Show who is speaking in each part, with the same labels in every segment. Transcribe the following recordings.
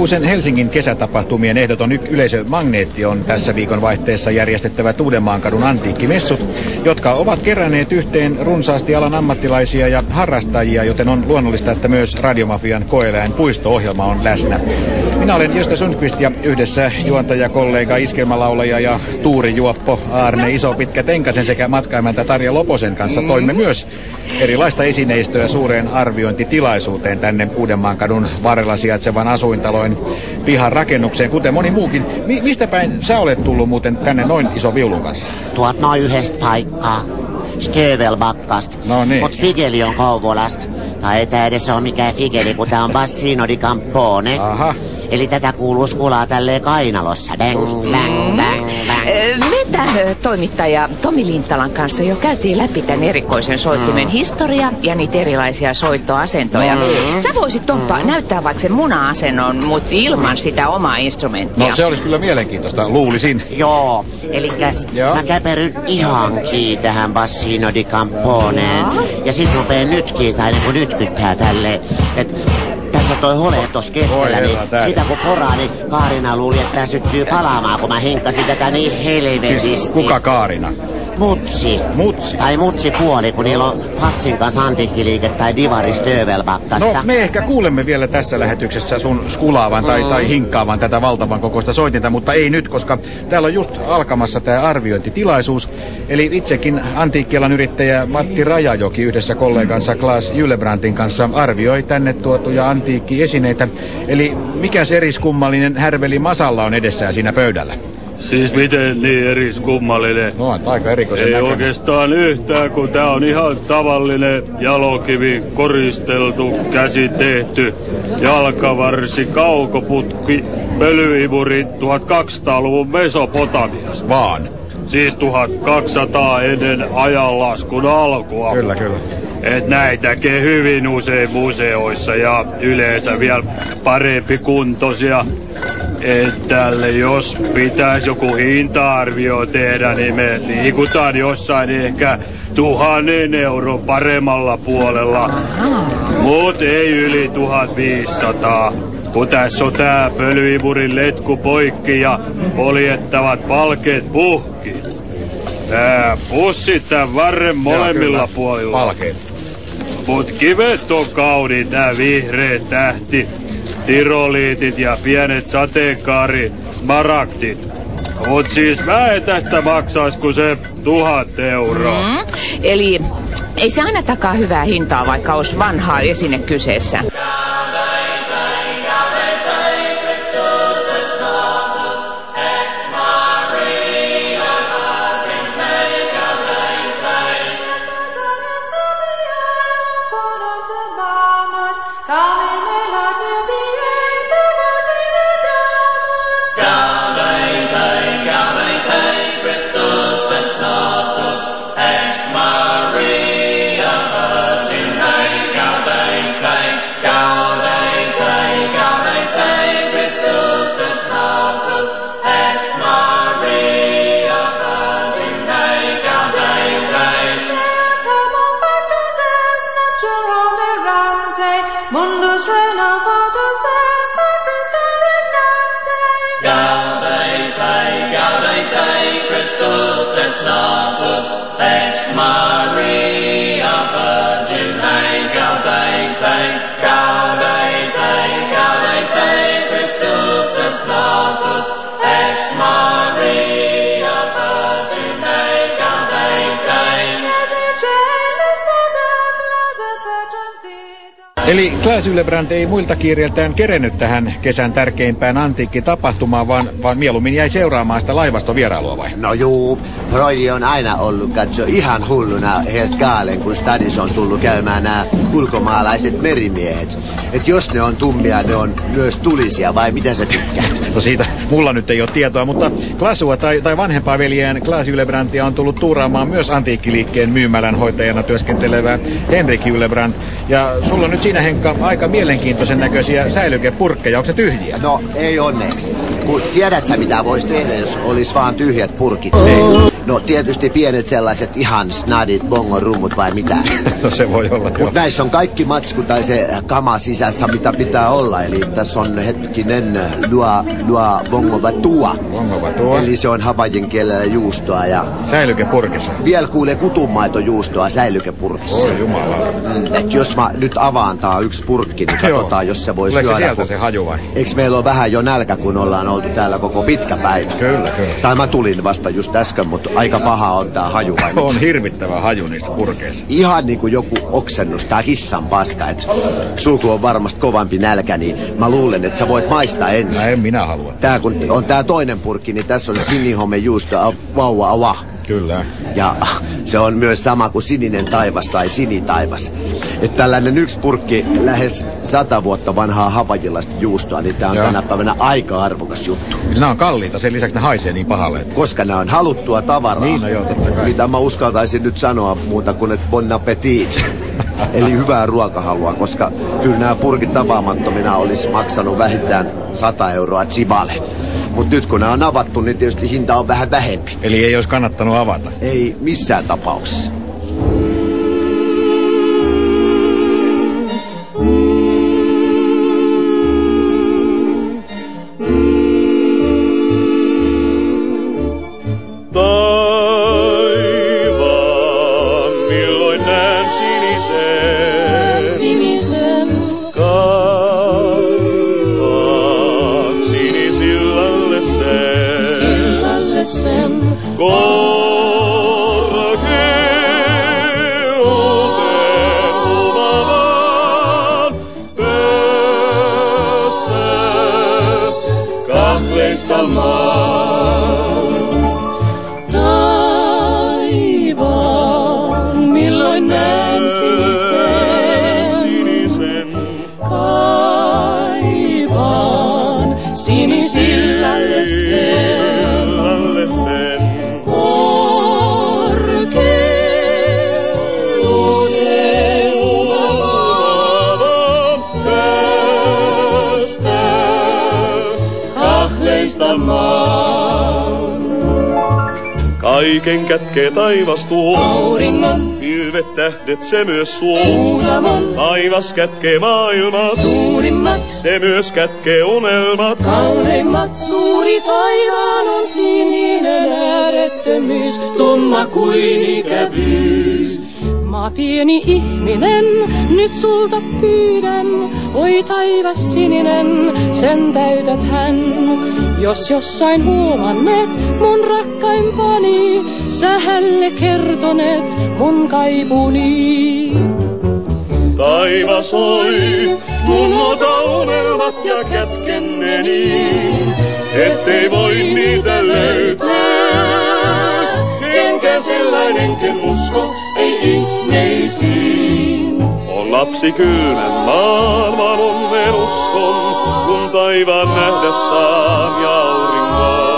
Speaker 1: Heinäkuusen Helsingin kesätapahtumien ehdoton yleisömagneetti on tässä viikon vaihteessa järjestettävät Uudenmaankadun antiikkimessut, jotka ovat keränneet yhteen runsaasti alan ammattilaisia ja harrastajia, joten on luonnollista, että myös Radiomafian koeläin puisto-ohjelma on läsnä. Minä olen Josta Sundqvist ja yhdessä juontajakollega, iskelmälaulaja ja tuurijuoppo Aarne Iso Pitkä Tenkasen sekä matkaimäntä Tarja Loposen kanssa toimme myös erilaista esineistöä suureen arviointitilaisuuteen tänne Uudenmaankadun varrella sijaitsevan asuintaloin pihan rakennukseen, kuten moni muukin. Mi- mistä päin sä olet tullut muuten tänne noin iso viulun kanssa?
Speaker 2: Tuot noin yhdestä paikkaa. Stövelbakkasta.
Speaker 1: No niin.
Speaker 2: Mut Figeli on Kouvolasta. Tai ei tää edes ole mikään Figeli, kun tää on Bassino di Campone.
Speaker 1: Aha.
Speaker 2: Eli tätä kuuluu skulaa tälleen kainalossa. Bang, bang, bang, bang.
Speaker 3: Ö, Me tämän ö, toimittaja Tomi Lintalan kanssa jo käytiin läpi tämän erikoisen soittimen
Speaker 1: Mm.
Speaker 3: historia ja niitä erilaisia soittoasentoja. Sä voisit Tomppa näyttää vaikka sen muna-asennon, mutta ilman sitä omaa instrumenttia.
Speaker 1: No se olisi kyllä mielenkiintoista, luulisin.
Speaker 2: Joo, elikäs
Speaker 1: Joo.
Speaker 2: mä käperyn ihan kiinni tähän Bassino di Camponeen. Ja sit rupeen nytkiin, tai niinku nytkyttää tälleen, että tässä toi hole
Speaker 1: Voi
Speaker 2: keskellä,
Speaker 1: herra,
Speaker 2: niin
Speaker 1: tää-
Speaker 2: sitä kun poraa, niin Kaarina luuli, että tää syttyy palaamaan, kun mä hinkkasin tätä niin helvetisti.
Speaker 1: Siis kuka Kaarina?
Speaker 2: Mutsi.
Speaker 1: Mutsi.
Speaker 2: Tai mutsi puoli, kun niillä on Fatsin kanssa antiikkiliike tai Divari Stövelbakkassa.
Speaker 1: No me ehkä kuulemme vielä tässä lähetyksessä sun skulaavan tai, tai hinkkaavan tätä valtavan kokoista soitinta, mutta ei nyt, koska täällä on just alkamassa tämä arviointitilaisuus. Eli itsekin antiikkialan yrittäjä Matti Rajajoki yhdessä kollegansa Klaas Jylebrantin kanssa arvioi tänne tuotuja antiikkiesineitä. Eli mikäs eriskummallinen härveli Masalla on edessään siinä pöydällä?
Speaker 4: Siis miten niin eriskummallinen?
Speaker 1: No on aika erikoisen
Speaker 4: Ei
Speaker 1: näköinen.
Speaker 4: oikeastaan yhtään, kun tää on ihan tavallinen jalokivi, koristeltu, käsi tehty, jalkavarsi, kaukoputki, pölyimuri 1200-luvun Mesopotamiasta.
Speaker 1: Vaan.
Speaker 4: Siis 1200 ennen ajanlaskun alkua.
Speaker 1: Kyllä, kyllä.
Speaker 4: Et näitä näkee hyvin usein museoissa ja yleensä vielä parempi kuntoisia. Et tälle jos pitäisi joku hinta-arvio tehdä, niin me liikutaan jossain ehkä tuhannen euron paremmalla puolella. Mut ei yli 1500. Kun tässä on tää letku poikki ja poljettavat palkeet puhki. Tää pussit tän varren molemmilla
Speaker 1: kyllä.
Speaker 4: puolilla.
Speaker 1: Valkeet.
Speaker 4: Mut kivet on kauniit, nää vihreät tähti, tiroliitit ja pienet sateenkaari smaragdit. Mut siis mä en tästä maksais kuin se tuhat euroa.
Speaker 3: Mm. Eli ei se aina takaa hyvää hintaa, vaikka olisi vanhaa esine kyseessä.
Speaker 1: Eli Klaas Yllebrand ei muilta kiireiltään kerennyt tähän kesän tärkeimpään antiikkitapahtumaan, vaan, vaan mieluummin jäi seuraamaan sitä laivastovierailua vai?
Speaker 5: No juu, Broidi on aina ollut katso ihan hulluna helt gaalen, kun stadis on tullut käymään nämä ulkomaalaiset merimiehet. Et jos ne on tummia, ne on myös tulisia, vai mitä sä tykkäät?
Speaker 1: No siitä mulla nyt ei ole tietoa, mutta Klasua tai, tai vanhempaa veljeen Klaas Ylebrandia on tullut tuuraamaan myös antiikkiliikkeen myymälän hoitajana työskentelevä Henrik Yllebrand. Ja sulla on nyt siinä Henkka aika mielenkiintoisen näköisiä säilykepurkkeja. Onko se tyhjiä?
Speaker 5: No, ei onneksi. Mut tiedät sä mitä vois tehdä, jos olisi vaan tyhjät purkit? Ei. No tietysti pienet sellaiset ihan snadit bongorummut vai mitä.
Speaker 1: No se voi olla joo.
Speaker 5: Mut näissä on kaikki matsku tai se kama sisässä mitä pitää olla. Eli tässä on hetkinen lua, lua bongova tua.
Speaker 1: Bongova tua.
Speaker 5: Eli se on havajin kielellä juustoa ja
Speaker 1: Säilykepurkissa.
Speaker 5: vielä kuulee kutunmaitojuustoa säilykepurkissa.
Speaker 1: Oi jumala.
Speaker 5: Mm, et jos mä nyt avaan tää yksi purkki, niin katsotaan, jos se voi
Speaker 1: Tuleeko se
Speaker 5: syödä.
Speaker 1: sieltä
Speaker 5: kun-
Speaker 1: se haju vai?
Speaker 5: Eiks meillä ole vähän jo nälkä, kun ollaan oltu täällä koko pitkä päivä?
Speaker 1: Kyllä, kyllä.
Speaker 5: Tai mä tulin vasta just äsken, mutta aika paha on tää haju vai mitä?
Speaker 1: On hirvittävä haju niissä purkeissa.
Speaker 5: Ihan niinku joku oksennus, tää kissan paska, et sulku on varmasti kovampi nälkä, niin mä luulen, että sä voit maistaa ensin.
Speaker 1: No en minä halua.
Speaker 5: Tää kun on tää toinen purkki, niin tässä on sinihome juusto, vauva, aua.
Speaker 1: Kyllä.
Speaker 5: Ja se on myös sama kuin sininen taivas tai sinitaivas. Että tällainen yksi purkki lähes sata vuotta vanhaa havajilaista juustoa, niin tämä on
Speaker 1: Joo.
Speaker 5: tänä päivänä aika arvokas juttu.
Speaker 1: Nämä on kalliita, sen lisäksi ne haisee niin pahalle. että-
Speaker 5: Koska nämä on haluttua tavaraa.
Speaker 1: Niin, no joo, totta kai.
Speaker 5: Mitä mä uskaltaisin nyt sanoa muuta kuin, että bon appetit. Eli hyvää ruokahalua, koska kyllä nämä purkit tavaamattomina olisi maksanut vähintään 100 euroa chibale. Mutta nyt kun nämä on avattu, niin tietysti hinta on vähän vähempi.
Speaker 1: Eli ei olisi kannattanut avata.
Speaker 5: Ei missään tapauksessa.
Speaker 4: Kaiken kätkee taivas tuo,
Speaker 6: Auringon,
Speaker 4: pilvet tähdet se myös suo.
Speaker 6: muutaman,
Speaker 4: Taivas kätkee maailmat,
Speaker 6: suurimmat,
Speaker 4: se myös kätkee unelmat.
Speaker 6: Kauneimmat suuri taivaan on sininen äärettömyys, tumma kuin ikävyys. Maa pieni ihminen, nyt sulta pyydän, oi taivas sininen, sen täytät hän. Jos jossain huomannet mun rakkaimpani, sä hälle kertonet mun kaipuni.
Speaker 4: Taivas oi, mun ota unelmat ja kätkenneni, ettei voi niitä löytää. Enkä sellainenkin usko, ei ihmeisiin. On lapsi kylmän maailman onnen uskon, kun taivaan nähdä saan ja auringon.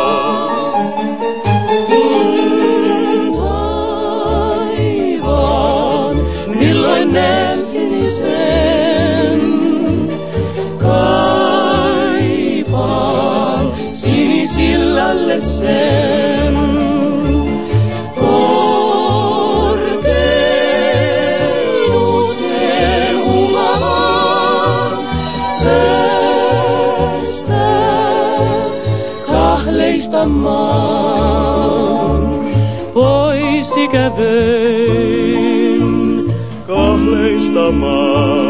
Speaker 6: Muistamaan. Pois ikävöin kahleistamaan.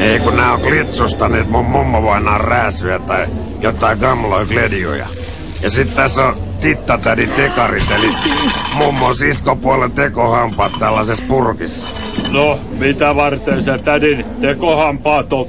Speaker 7: Ei kun nää on klitsustaneet mun mummovainaan rääsyä tai jotain gamloja gledioja. Ja sit tässä on tittatädin tekarit, eli mummon siskopuolen tekohampaat tällaisessa purkissa.
Speaker 4: No, mitä varten sä tädin tekohampaat on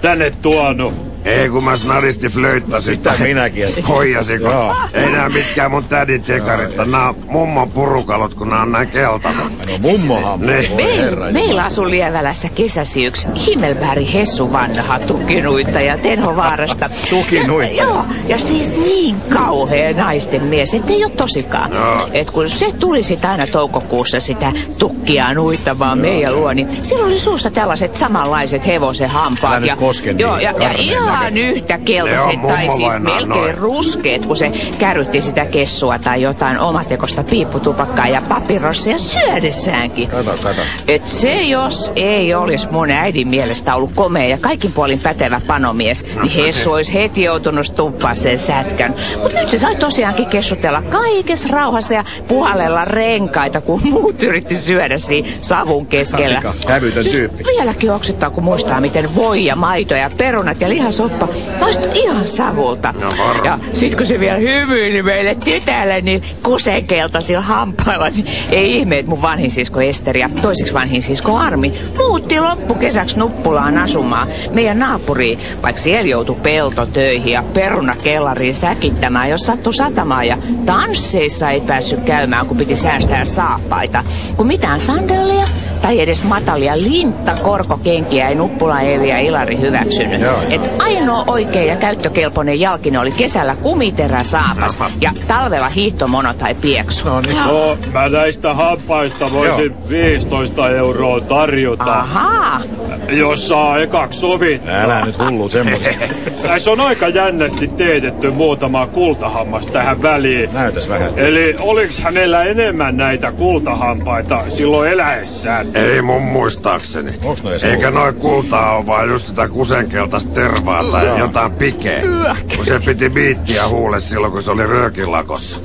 Speaker 4: tänne tuonut?
Speaker 7: Ei kun mä snadisti flöittasin.
Speaker 1: Sitä minäkin.
Speaker 7: Hoijasiko?
Speaker 1: Joo.
Speaker 7: Ei nää mitkään mun tädin tekarit, nää on mummon purukalot, kun nää on näin keltaiset.
Speaker 1: No mummohan.
Speaker 7: Ne.
Speaker 3: Meil, meillä asui Lievälässä kesäsi yksi Himmelberg Hessu vanha tukinuitta ja Tenho Vaarasta.
Speaker 1: Tukinuitta?
Speaker 3: Ja, joo, ja siis niin kauhea naisten mies, ettei ole tosikaan.
Speaker 7: Joo.
Speaker 3: Et kun se tuli sit aina toukokuussa sitä tukkia nuittamaan meidän luo, niin silloin oli suussa tällaiset samanlaiset hevosen hampaat.
Speaker 1: Älä nyt koske
Speaker 3: joo,
Speaker 1: niin
Speaker 3: ja, ja
Speaker 1: karmeen
Speaker 3: ihan
Speaker 1: näköinen.
Speaker 3: yhtä keltaiset tai siis melkein
Speaker 7: noin.
Speaker 3: ruskeet, kun se kärrytti sitä kessua tai jotain omatekosta piipputupakkaa ja papirossia syödessäänkin.
Speaker 1: Kato, kato.
Speaker 3: Et se jos ei olisi mun äidin mielestä ollut komea ja kaikin puolin pätevä panomies, niin Hessu olisi heti joutunut sen sätkän. Mut nyt se sai tosiaankin kessutella kaikessa rauhassa ja puhallella renkaita, kun muut yritti syödä siinä savun keskellä.
Speaker 1: Hävytön tyyppi.
Speaker 3: Vieläkin oksettaa, kun muistaa, miten voi ja maito ja perunat ja lihasoppa maistui ihan savulta.
Speaker 7: No
Speaker 3: ja sit kun se vielä hymyili meille tytälle, niin kusenkeltaisilla hampailla, niin ei ihme, että mun vanhin sisko Esteri ja toiseksi vanhin sisko Armi muutti loppukesäksi Nuppulaan asumaan meidän naapuriin, vaikka siellä joutui peltotöihin ja perunakellariin säkittämään, jos sattui satamaan ja tansseissa ei päässyt käymään, kun piti säästää saappaita. Kun mitään sandalia tai edes matalia lintta korkokenkiä ei Nuppula Eevi ja Ilari hyväksynyt.
Speaker 1: Joo, joo.
Speaker 3: Et ainoa oikea ja käyttökelpoinen jalkine oli kesällä kumiterä saapas ja talvella hiihtomono tai pieksu.
Speaker 1: No niin.
Speaker 4: No, mä näistä hampaista voisin 15 euroa tarjota,
Speaker 3: Ahaa,
Speaker 4: jos saa ekaksi sovit.
Speaker 1: Älä nyt hullu semmoista.
Speaker 4: Tässä on aika jännästi teetetty muutama kultahammas tähän väliin.
Speaker 1: Näytäs vähän.
Speaker 4: Eli oliks hänellä enemmän näitä kultahampaita silloin eläessään?
Speaker 7: Ei mun muistaakseni.
Speaker 1: Onks noi
Speaker 7: Eikä noin kultaa oo vaan just sitä kusenkeltaista tervaa tai jotain pikeä. Kun se piti biittiä huule silloin, kun se oli röökilakossa.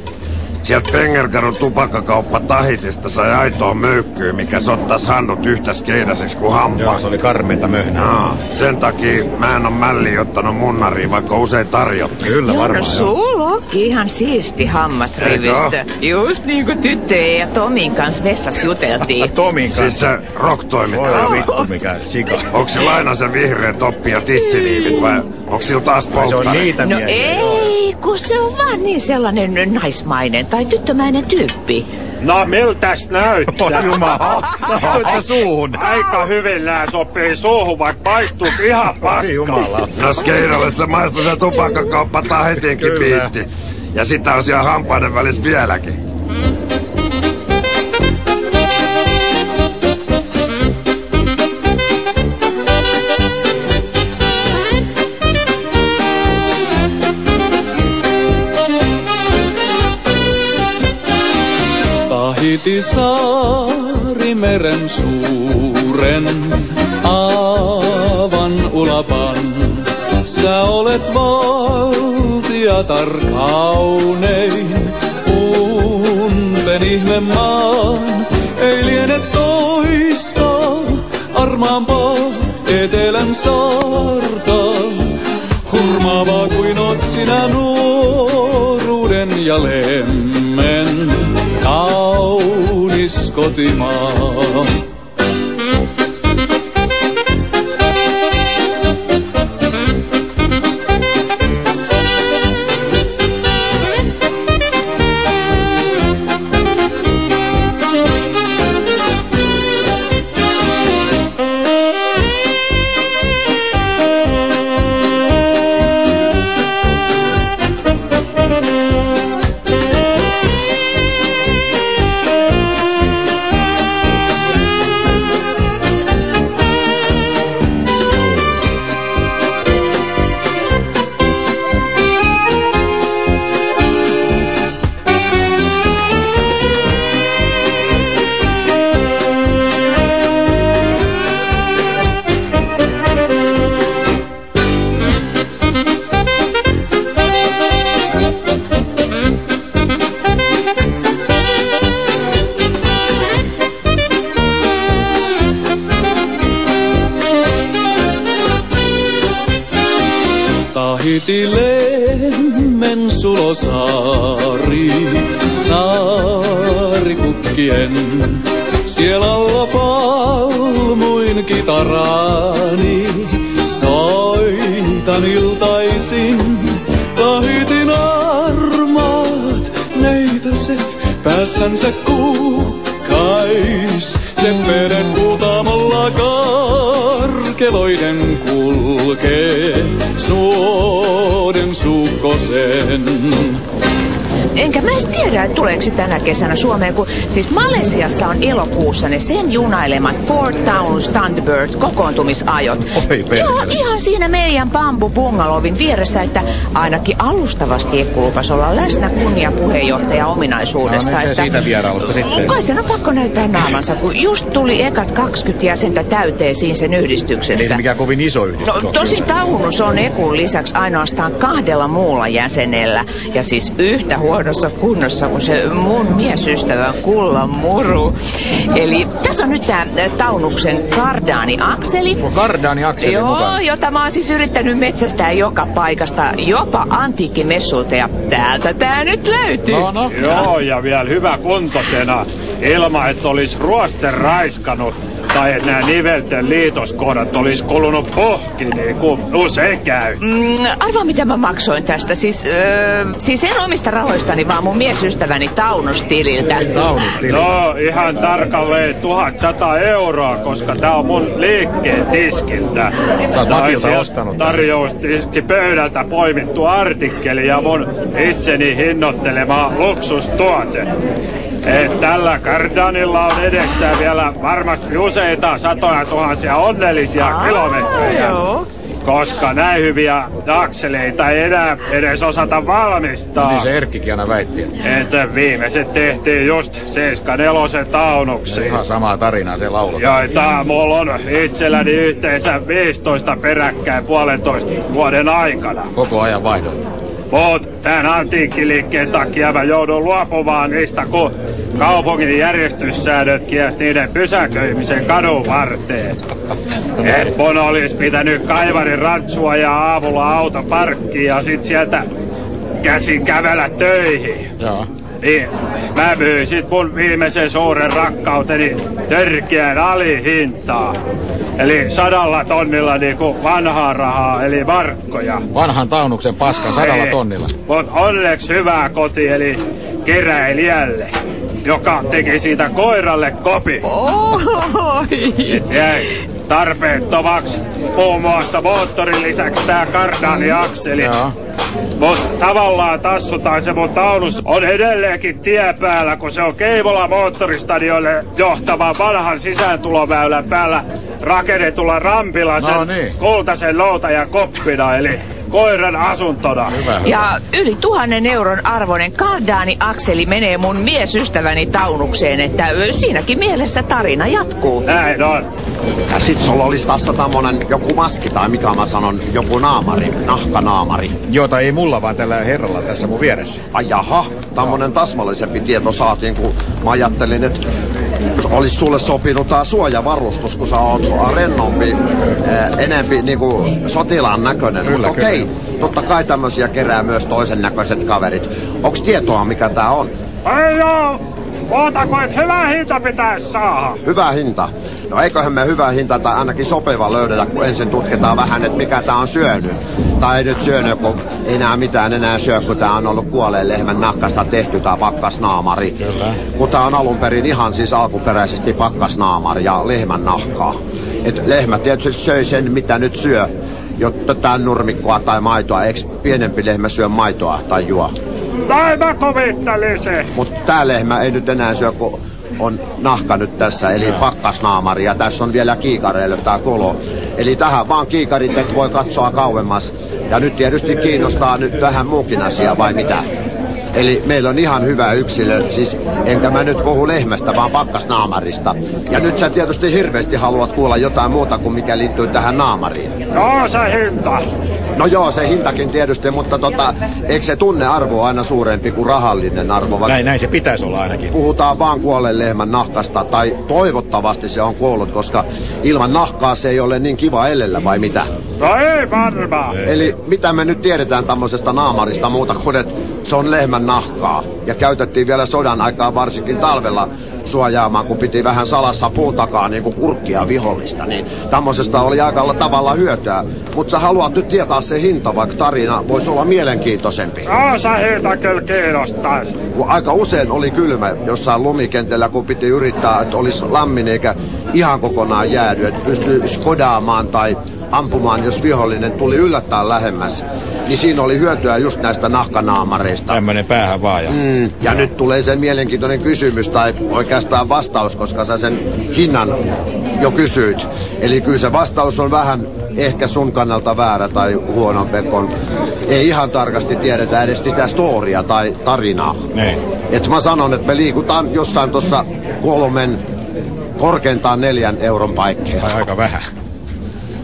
Speaker 7: Sieltä Pengerkadun tupakkakauppa Tahitista sai aitoa möykkyä, mikä sottas handut yhtä skeidaseksi kuin
Speaker 1: Joo,
Speaker 7: hampaa.
Speaker 1: se oli karmeita möhnää.
Speaker 7: Aa, sen takia mä en oo mälli ottanut munnariin, vaikka usein tarjottiin.
Speaker 1: Kyllä
Speaker 3: joo, no
Speaker 1: varmaan. joo.
Speaker 3: sulla onkin ihan siisti hammasrivistö. Just niin kuin tyttöjen ja Tomin kanssa vessassa juteltiin.
Speaker 1: Tomin kanssa.
Speaker 7: Siis se rock-toimittaja.
Speaker 1: Voi vittu mikä sika.
Speaker 7: Onko se Lainasen vihreä toppi ja tissiliivit vai onko sillä taas
Speaker 1: Ai se on
Speaker 7: polttari?
Speaker 1: niitä
Speaker 3: No
Speaker 1: miehiä. joo.
Speaker 3: ei, kun se on vaan niin sellainen naismainen tai tyttömäinen tyyppi.
Speaker 4: No miltäs näyttää?
Speaker 1: Oi jumala. Laitoitte suuhun.
Speaker 4: Aika hyvin nää sopii suuhun, vaikka maistuu ihan
Speaker 1: Oi
Speaker 4: paska.
Speaker 1: jumala.
Speaker 7: No skeidalle se maistui se tupakkakauppa Tahitinkin
Speaker 1: Kyllä.
Speaker 7: biitti. Ja sitä on siellä hampaiden välissä vieläkin.
Speaker 8: Tahiti saari meren suuren aavan ulapan. Sä olet valtiatar kaunein, unten ihme maan. Cotimán. Soitan iltaisin, tahitin armaat neitoset, päässänsä kuukkais. Seppeiden kuutamolla karkeloiden kulkee, suoden sukkosen.
Speaker 3: Enkä mä edes tiedä, että tuleeko se tänä kesänä Suomeen, kun siis Malesiassa on elokuussa ne sen junailemat Fort Town Standbird kokoontumisajot.
Speaker 1: Oi.
Speaker 3: Joo, ihan siinä meidän Bambu Bungalovin vieressä, että ainakin alustavasti Ekku lupas olla läsnä kunnia puheenjohtaja ominaisuudessa.
Speaker 1: No niin,
Speaker 3: että...
Speaker 1: siitä vierailusta sitten.
Speaker 3: Kai sen on pakko näyttää naamansa, kun just tuli ekat 20 jäsentä täyteen siinä sen yhdistyksessä.
Speaker 1: Ei se mikään kovin iso yhdistys
Speaker 3: No, tosin. Taunus on Ekun lisäksi ainoastaan kahdella muulla jäsenellä. Ja siis yhtä huonossa kunnossa kuin se mun miesystävän kullan muru. Eli tässä on nyt tämä Taunuksen kardaani Akseli.
Speaker 1: Kardaani Akseli
Speaker 3: Joo,
Speaker 1: mukaan.
Speaker 3: jota mä oon siis yrittänyt metsästää joka paikasta, jopa antiikkimessulta ja täältä tää nyt löytyy.
Speaker 1: No, no.
Speaker 4: Joo, ja vielä hyvä kuntosena. Ilman, että olisi ruoste raiskanut tai että nämä nivelten liitoskohdat olisi kulunut pohki, niin kuin usein käy.
Speaker 3: Mm, arvaa mitä mä maksoin tästä. Siis, öö, siis en omista rahoistani, vaan mun miesystäväni Taunustililtä.
Speaker 1: Taunustili.
Speaker 4: No, ihan tarkalleen 1100 euroa, koska tää on mun liikkeen tiskiltä.
Speaker 1: Sä oot Matilta ostanut.
Speaker 4: Tarjoustiski pöydältä poimittu artikkeli ja mun itseni hinnoittelema luksustuote. Et tällä kardanilla on edessä vielä varmasti useita satoja tuhansia onnellisia kilometrejä.
Speaker 3: Joo.
Speaker 4: Koska näin hyviä akseleita ei enää edes osata valmistaa.
Speaker 1: Niin se Erkkikin aina väitti. että
Speaker 4: viimeiset tehtiin just 74 taunuksi.
Speaker 1: Ihan samaa tarinaa se laulaa.
Speaker 4: Joita mulla on itselläni yhteensä 15 peräkkäin puolentoista vuoden aikana.
Speaker 1: Koko ajan vaihdon.
Speaker 4: Mut tän antiikkiliikkeen takia mä joudun luopumaan niistä, kun kaupungin järjestyssäädöt kies niiden pysäköimisen kadun varteen. Et mun olis pitänyt kaivarin rantsua ja aamulla auto parkkiin ja sit sieltä käsin kävellä töihin.
Speaker 1: Joo.
Speaker 4: Niin, mä myin sit mun viimeisen suuren rakkauteni törkeään alihintaa. Eli sadalla tonnilla niinku vanhaa rahaa, eli markkoja.
Speaker 1: Vanhan taunuksen paskan sadalla
Speaker 4: Ei,
Speaker 1: tonnilla.
Speaker 4: Mut onneksi hyvää koti, eli keräilijälle, joka teki siitä koiralle kopi.
Speaker 3: Oi.
Speaker 4: Jäi tarpeettomaksi muun muassa moottorin lisäksi tää kardaaniakseli.
Speaker 1: Joo.
Speaker 4: Mut tavallaan tassutaan se mun taunus on edelleenkin tie päällä, kun se on Keivola moottoristadiolle johtavan vanhan sisääntuloväylän päällä rakennetulla rampilla sen
Speaker 1: No niin.
Speaker 4: kultaisen noutajan koppina, eli koiran asuntona.
Speaker 1: Hyvä, hyvä.
Speaker 3: Ja yli tuhannen euron arvoinen kardaani Akseli menee mun miesystäväni Taunukseen, että siinäkin mielessä tarina jatkuu.
Speaker 4: Näin on.
Speaker 5: Ja sit sulla olisi tässä tämmönen joku maski tai mikä mä sanon, joku naamari, nahkanaamari.
Speaker 1: Jota ei mulla, vaan tällä herralla tässä mun vieressä.
Speaker 5: Ai jaha, tämmönen täsmällisempi tieto saatiin, kun mä ajattelin, että olisi sulle sopinut tää suojavarustus, kun sä oot rennompi, ää, enempi niinku sotilaan näköinen.
Speaker 1: Kyllä,
Speaker 5: Mut okei, totta kai tämmösiä kerää myös toisen näköiset kaverit. Onks tietoa, mikä tää on?
Speaker 4: Ei joo! Ootako, että hyvä hinta pitäisi saada?
Speaker 5: Hyvä hinta. No eiköhän me hyvä hinta tai ainakin sopiva löydetä, kun ensin tutkitaan vähän, että mikä tää on syönyt. Tai ei nyt syönyt, kun ei enää mitään enää syö, kun tää on ollut kuolleen lehmän nahkasta tehty tää pakkasnaamari.
Speaker 1: Kyllä.
Speaker 5: Kun tää on alun perin ihan siis alkuperäisesti pakkasnaamari ja lehmän nahkaa. Et lehmä tietysti söi sen, mitä nyt syö, jotta tää nurmikkoa tai maitoa. Eikö pienempi lehmä syö maitoa tai juo?
Speaker 4: Tai mä kuvittelisin.
Speaker 5: Mutta tää lehmä ei nyt enää syö, kun on nahka nyt tässä, eli pakkasnaamari, ja tässä on vielä kiikareille tää kolo. Eli tähän vaan kiikarit, et voi katsoa kauemmas. Ja nyt tietysti kiinnostaa nyt vähän muukin asia, vai mitä? Eli meillä on ihan hyvä yksilö, siis enkä mä nyt puhu lehmästä, vaan pakkasnaamarista. Ja nyt sä tietysti hirveästi haluat kuulla jotain muuta kuin mikä liittyy tähän naamariin.
Speaker 4: No se hinta.
Speaker 5: No joo, se hintakin tietysti, mutta tota, eikö se tunnearvo ole aina suurempi kuin rahallinen arvo? Vaikka
Speaker 1: Näin, näin se pitäisi olla ainakin.
Speaker 5: puhutaan vaan kuolleen lehmän nahkasta, tai toivottavasti se on kuollut, koska ilman nahkaa se ei ole niin kiva elellä, vai mitä?
Speaker 4: No ei varmaan.
Speaker 5: Eli mitä me nyt tiedetään tämmöisestä naamarista muuta kuin, että se on lehmän nahkaa. Ja käytettiin vielä sodan aikaa varsinkin talvella suojaamaan, kun piti vähän salassa puun takaa niin kuin kurkkia vihollista. Niin tämmöisestä oli aika tavalla hyötyä. Mutta sä haluat nyt tietää se hinta, vaikka tarina voisi olla mielenkiintoisempi.
Speaker 4: No sä heitä kyllä kiinnostais.
Speaker 5: Aika usein oli kylmä jossain lumikentällä, kun piti yrittää, että olisi lämmin eikä ihan kokonaan jäädy, että pystyy skodaamaan tai ampumaan, jos vihollinen tuli yllättää lähemmäs. Niin siinä oli hyötyä just näistä nahkanaamareista.
Speaker 1: Tämmönen päähän vaan. Ja...
Speaker 5: Mm, ja nyt tulee se mielenkiintoinen kysymys tai oikeastaan vastaus, koska sä sen hinnan jo kysyit. Eli kyllä se vastaus on vähän ehkä sun kannalta väärä tai huonon pekon. Ei ihan tarkasti tiedetä edes sitä storia tai tarinaa.
Speaker 1: Niin.
Speaker 5: Et mä sanon, että me liikutaan jossain tuossa kolmen, korkeintaan neljän euron paikkeilla.
Speaker 1: Aika vähän.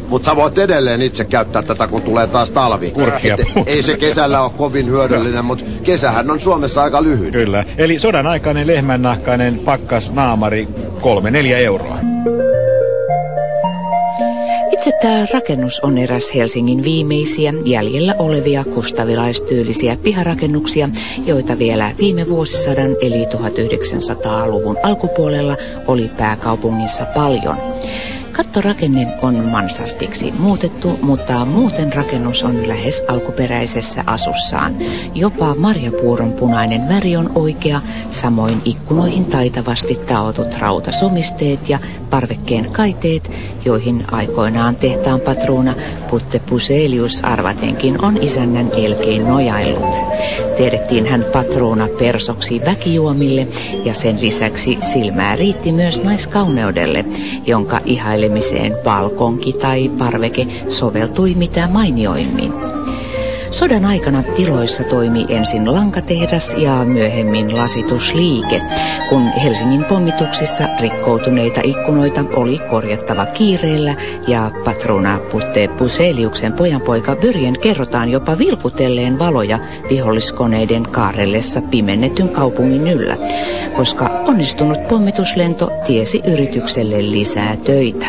Speaker 5: Mutta sä voit edelleen itse käyttää tätä, kun tulee taas talvi.
Speaker 1: Kurkkia
Speaker 5: Et ei se kesällä ole kovin hyödyllinen, mutta kesähän on Suomessa aika lyhyt.
Speaker 1: Kyllä. Eli sodan aikainen lehmännahkainen pakkas naamari kolme neljä euroa.
Speaker 3: Itse tämä rakennus on eräs Helsingin viimeisiä jäljellä olevia kustavilaistyylisiä piharakennuksia, joita vielä viime vuosisadan eli 1900-luvun alkupuolella oli pääkaupungissa paljon. Kattorakenne on mansardiksi muutettu, mutta muuten rakennus on lähes alkuperäisessä asussaan. Jopa marjapuuron punainen väri on oikea, samoin ikkunoihin taitavasti taotut rautasomisteet ja parvekkeen kaiteet, joihin aikoinaan tehtaan patruuna Putte Puselius arvatenkin on isännän elkein nojaillut. Tiedettiin hän patruuna persoksi väkijuomille ja sen lisäksi silmää riitti myös naiskauneudelle, jonka ihailemiseen balkonki tai parveke soveltui mitä mainioimmin. Sodan aikana tiloissa toimi ensin lankatehdas ja myöhemmin lasitusliike. Kun Helsingin pommituksissa rikkoutuneita ikkunoita oli korjattava kiireellä ja patrona Putte Puseliuksen pojanpoika Byrjen kerrotaan jopa vilkutelleen valoja viholliskoneiden kaarellessa pimennetyn kaupungin yllä, koska onnistunut pommituslento tiesi yritykselle lisää töitä.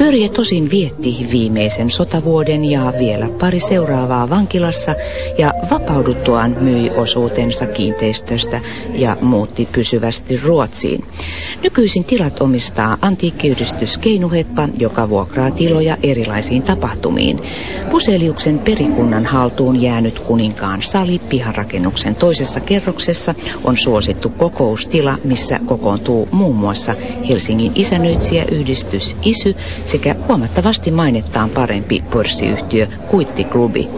Speaker 3: Börje tosin vietti viimeisen sotavuoden ja vielä pari seuraavaa vankilassa ja vapauduttuaan myi osuutensa kiinteistöstä ja muutti pysyvästi Ruotsiin. Nykyisin tilat omistaa antiikkiyhdistys Keinuheppa, joka vuokraa tiloja erilaisiin tapahtumiin. Puseliuksen perikunnan haltuun jäänyt kuninkaan sali piharakennuksen toisessa kerroksessa on suosittu kokoustila, missä kokoontuu muun muassa Helsingin isännöitsijäyhdistys ISY sekä huomattavasti mainettaan parempi pörssiyhtiö Kuittiklubi.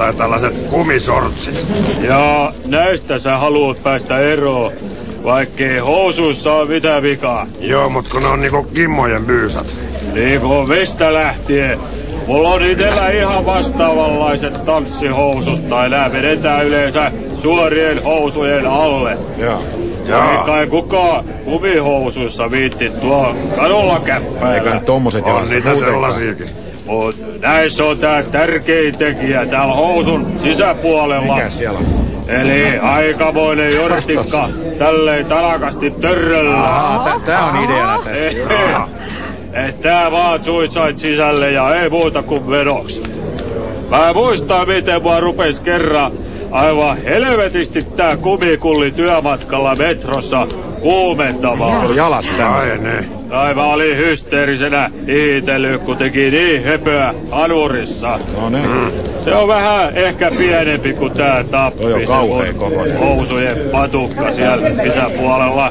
Speaker 7: Tai tällaiset kumisortsit.
Speaker 4: Ja näistä sä haluat päästä eroon, vaikkei housuissa ole mitään vikaa.
Speaker 7: Joo, mut kun ne on niinku kimmojen byysat.
Speaker 4: Niin kuin mistä lähtien. Mulla on itellä ihan vastaavanlaiset tanssihousut, tai nää vedetään yleensä suorien housujen alle.
Speaker 1: Joo.
Speaker 4: Ja ei kai kukaan kumihousuissa viitti tuo kadulla käppäillä.
Speaker 1: Eiköhän tommoset
Speaker 7: On niitä sellaisiakin.
Speaker 4: Mut näissä on tää tärkein tekijä täällä housun sisäpuolella.
Speaker 1: Mikä siellä on?
Speaker 4: Eli aikamoinen jortikka tälleen tanakasti törröllä.
Speaker 1: Tää on ideana tässä.
Speaker 4: Et tää vaan suitsait sisälle ja ei muuta kuin vedoksi. Mä muistan miten mua rupes kerran aivan helvetisti tää kumikulli työmatkalla metrossa kuumentamaan.
Speaker 1: Oli jalas
Speaker 7: Ai
Speaker 1: tämmöset.
Speaker 7: ne.
Speaker 4: Tai mä olin hysteerisenä ihitellyt, kun teki niin höpöä anurissa.
Speaker 1: No niin.
Speaker 4: Se on vähän ehkä pienempi kuin tää tappi.
Speaker 1: Toi on
Speaker 4: se
Speaker 1: kauhea
Speaker 4: mun
Speaker 1: kokoinen.
Speaker 4: Housujen patukka siellä sisäpuolella.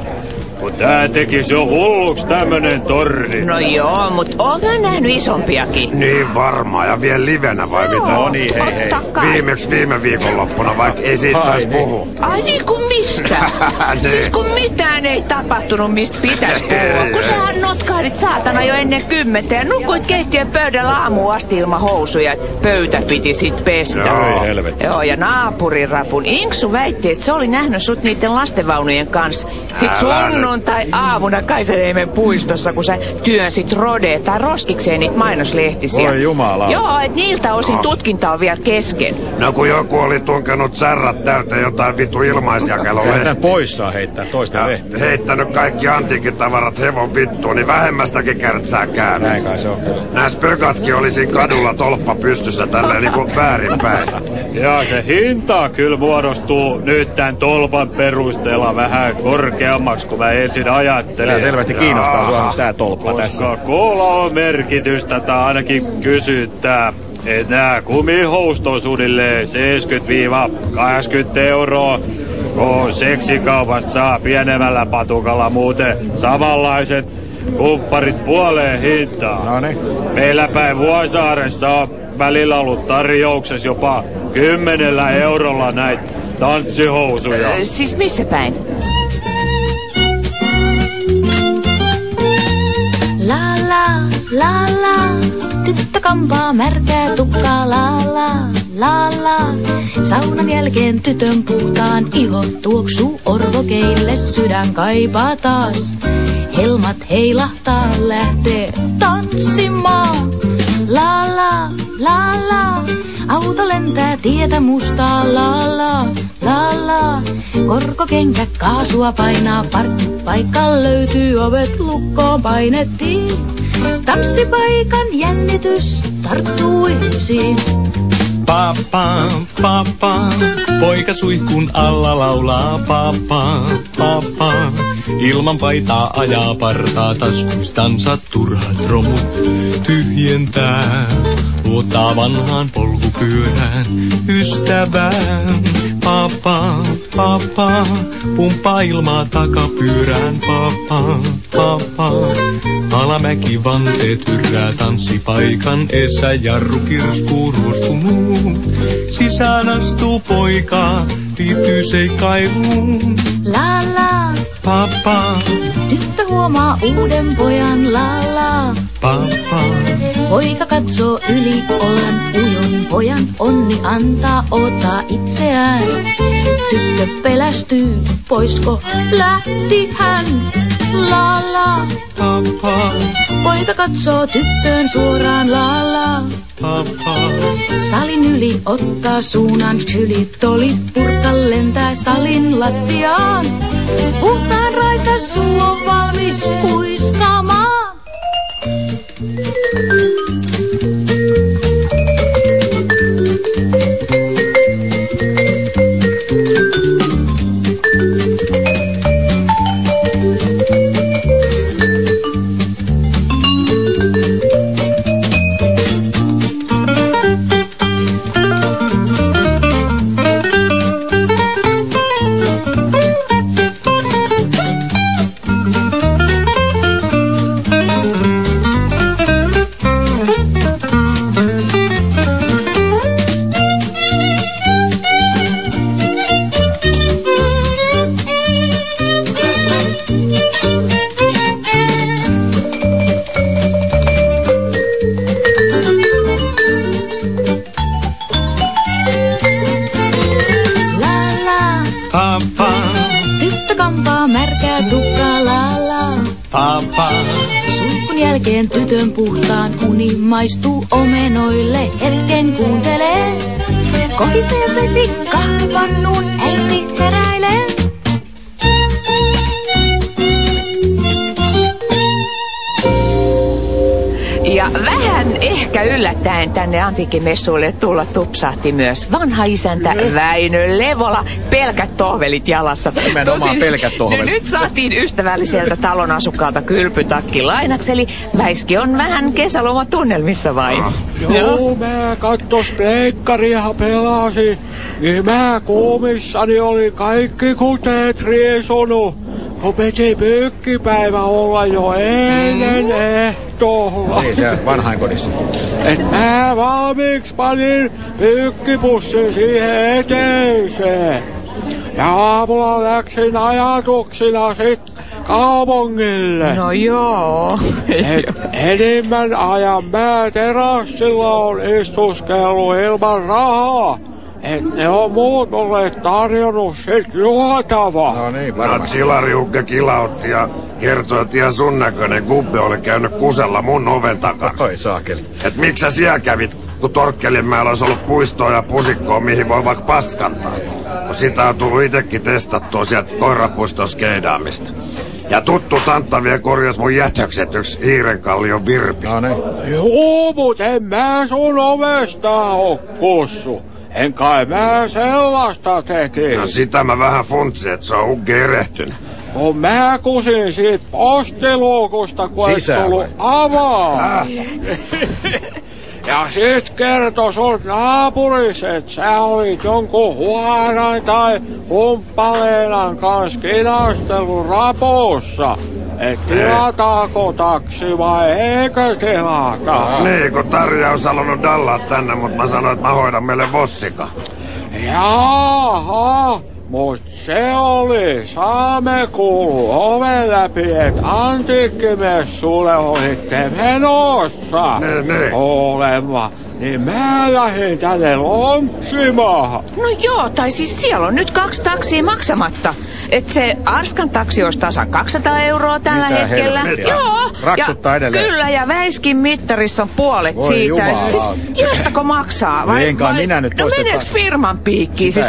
Speaker 4: Kun tää tekis jo hulluks tämmönen torni.
Speaker 3: No joo, mut oon mä nähnyt isompiakin.
Speaker 7: Niin varmaan ja vielä livenä vai mitä?
Speaker 1: No niin, hei hei.
Speaker 3: Kai.
Speaker 7: Viimeksi viime viikonloppuna, vaikka ei siitä
Speaker 1: Ai
Speaker 7: saisi
Speaker 1: niin.
Speaker 7: puhua.
Speaker 3: Ai niin kuin mistä?
Speaker 7: Niin.
Speaker 3: siis kun mitään ei tapahtunut, mistä pitäisi puhua. Kun sähän notkahdit saatana jo ennen kymmentä ja nukuit keittiön pöydällä aamuun asti ilman housuja. Pöytä piti sit pestä.
Speaker 7: Joo.
Speaker 1: Helvetti.
Speaker 3: Joo, ja naapurin rapun Inksu väitti, että se oli nähnyt sut niiden lastenvaunujen kanssa. Sit
Speaker 7: Älä nyt.
Speaker 3: sunnuntai aamuna Kaisaniemen puistossa, kun sä työnsit Rode tai roskikseen niitä mainoslehtisiä.
Speaker 1: Voi jumala.
Speaker 3: Joo, et niiltä osin
Speaker 7: No.
Speaker 3: tutkinta on vielä kesken.
Speaker 7: No kun joku oli tunkenut särrat täyteen jotain vitu ilmaisjakelua.
Speaker 1: Kyllä tän pois saa heittää toista lehtiä.
Speaker 7: heittänyt kaikki antiikin tavarat hevon vittuun, niin vähemmästäkin kärtsää käynyt.
Speaker 1: Näin kai se on kyllä.
Speaker 7: Nää spökatkin oli siinä kadulla tolppa pystyssä tälleen niinku väärinpäin.
Speaker 4: Ja se hinta kyllä muodostuu nyt tämän tolpan perusteella vähän korkeammaksi, kuin mä ensin ajattelin.
Speaker 1: Kyllä selvästi kiinnostaa sua nyt tää tolppa tässä.
Speaker 4: Koska koolla on merkitystä tai ainakin kysyntää. Et nää kumihousut on suunnilleen 70-80 euroa. Kun seksikaupasta saa pienemmällä patukalla muuten samanlaiset kumpparit puoleen hintaan.
Speaker 1: No niin.
Speaker 4: Meillä päin Vuosaaressa on välillä ollut tarjouksessa jopa kymmenellä eurolla näitä tanssihousuja.
Speaker 3: Ö, Siis missä päin?
Speaker 9: La la, la tyttö kampaa märkää tukkaa la la, la la. Saunan jälkeen tytön puhtaan iho tuoksuu orvokeille sydän kaipaa taas. Helmat heilahtaa lähtee tanssimaan. La la, la la, auto lentää tietä mustaa la la, la la. Korkokenkä kaasua painaa, parkkipaikka löytyy, ovet lukkoon painettiin. Tanssipaikan jännitys tarttuu ihmisiin.
Speaker 8: Papa, papa, poika suihkun alla laulaa papa, papa. Ilman paitaa ajaa partaa taskuistansa turhat romut tyhjentää. Luottaa vanhaan polkupyörään ystävään. Papa, papa, pumppaa ilmaa takapyörään. Papa, papa, alamäki vanteet hyrrää tanssipaikan esä jarru kirskuu ruostunut. Sisään astuu poika, liittyy seikkailuun.
Speaker 9: La la,
Speaker 8: Papa,
Speaker 9: tyttö huomaa uuden pojan la la.
Speaker 8: Papa,
Speaker 9: Poika katsoo yli olan ujon pojan onni antaa ottaa itseään. Tyttö pelästyy, poisko lähti hän. La la,
Speaker 8: papa,
Speaker 9: poika katsoo tyttöön suoraan la la.
Speaker 8: papa.
Speaker 9: Salin yli ottaa suunnan syli purka lentää salin lattiaan. Puhtaan raita suu on valmis kuiskaamaan. Jälkeen maistuu omenoille. Hetken kuuntelee, kohisee vesi kahvipannuun, äiti heräilee.
Speaker 3: Ehkä yllättäen tänne antiikkimessuille tulla tupsahti myös vanha isäntä Väinö Levola, pelkät tohvelit jalassa.
Speaker 1: Nimenomaan pelkät tohvelit.
Speaker 3: No nyt saatiin ystävälliseltä talon asukkaalta kylpytakki lainaksi, eli Väiski on vähän kesälomatunnelmissa vai?
Speaker 10: Joo, mä kattos pleikkaria pelasin, niin mä kuumissani oli kaikki kuteet riesonut. Kun piti pyykkipäivä olla jo ennen ehtoolla.
Speaker 1: Niin, siellä vanhainkodissa.
Speaker 10: Et mä valmiiksi panin pyykkipussin siihen eteiseen. Ja aamulla läksin ajatuksina sit kaupungille.
Speaker 3: No joo.
Speaker 10: Et enimmän ajan mä terassilla on istuskellut ilman rahaa. Et ne on muut mulle tarjonnut sit juotavaa.
Speaker 1: No niin,
Speaker 7: No,
Speaker 1: varmasti.
Speaker 7: Chilariukka kilautti ja kertoi, että ihan sun näköinen gubbe oli käynyt kusella mun oven takana.
Speaker 1: Oi saakeli.
Speaker 7: Et miksi sä siellä kävit, kun Torkkelinmäellä olisi ollut puistoa ja pusikkoa, mihin voi vaikka paskantaa? Kun sitä on tullut itekin testattua sieltä koirapuistossa skeidaamista. Ja tuttu tantta vielä korjas mun jätökset yksi hiirenkallion virpi.
Speaker 1: No niin.
Speaker 10: Juu, mut en mä sun ovesta oo kussu. En kai mä sellaista teki.
Speaker 7: No sitä mä vähän funtsin, että se on ugge erehtynyt.
Speaker 10: Kun mä kusin siitä postiluukusta, kun et
Speaker 1: Sisään
Speaker 10: tullut
Speaker 1: vai?
Speaker 10: avaa. Ja sit kertoi sun naapuris, että sä olit jonkun huoran tai humppaleenan kanssa kinastellut rapussa. Et tilataako taksi vai eikö tilata?
Speaker 7: Niin, kun Tarja olisi halunnut dallaa tänne, mutta mä sanoin, että mä hoidan meille vossika.
Speaker 10: Jaha, mut se oli saame kuulu oven läpi, et antiikkimessulle olitte menossa.
Speaker 7: Niin, niin.
Speaker 10: Olema. Niin mä lähdin tänne lompsimaan.
Speaker 3: No joo, tai siis siellä on nyt kaksi taksia maksamatta. Et se Arskan taksi olisi tasa 200 euroa tällä
Speaker 1: Mitä
Speaker 3: hetkellä.
Speaker 1: helvettiä?
Speaker 3: Joo.
Speaker 1: Raksuttaa
Speaker 3: ja,
Speaker 1: edelleen.
Speaker 3: Kyllä, ja Väiskin mittarissa on puolet
Speaker 1: Voi
Speaker 3: siitä.
Speaker 1: jumala.
Speaker 3: Et siis jostako maksaa?
Speaker 1: No enkä minä nyt
Speaker 3: No
Speaker 1: ta-
Speaker 3: firman piikkiin? Siis.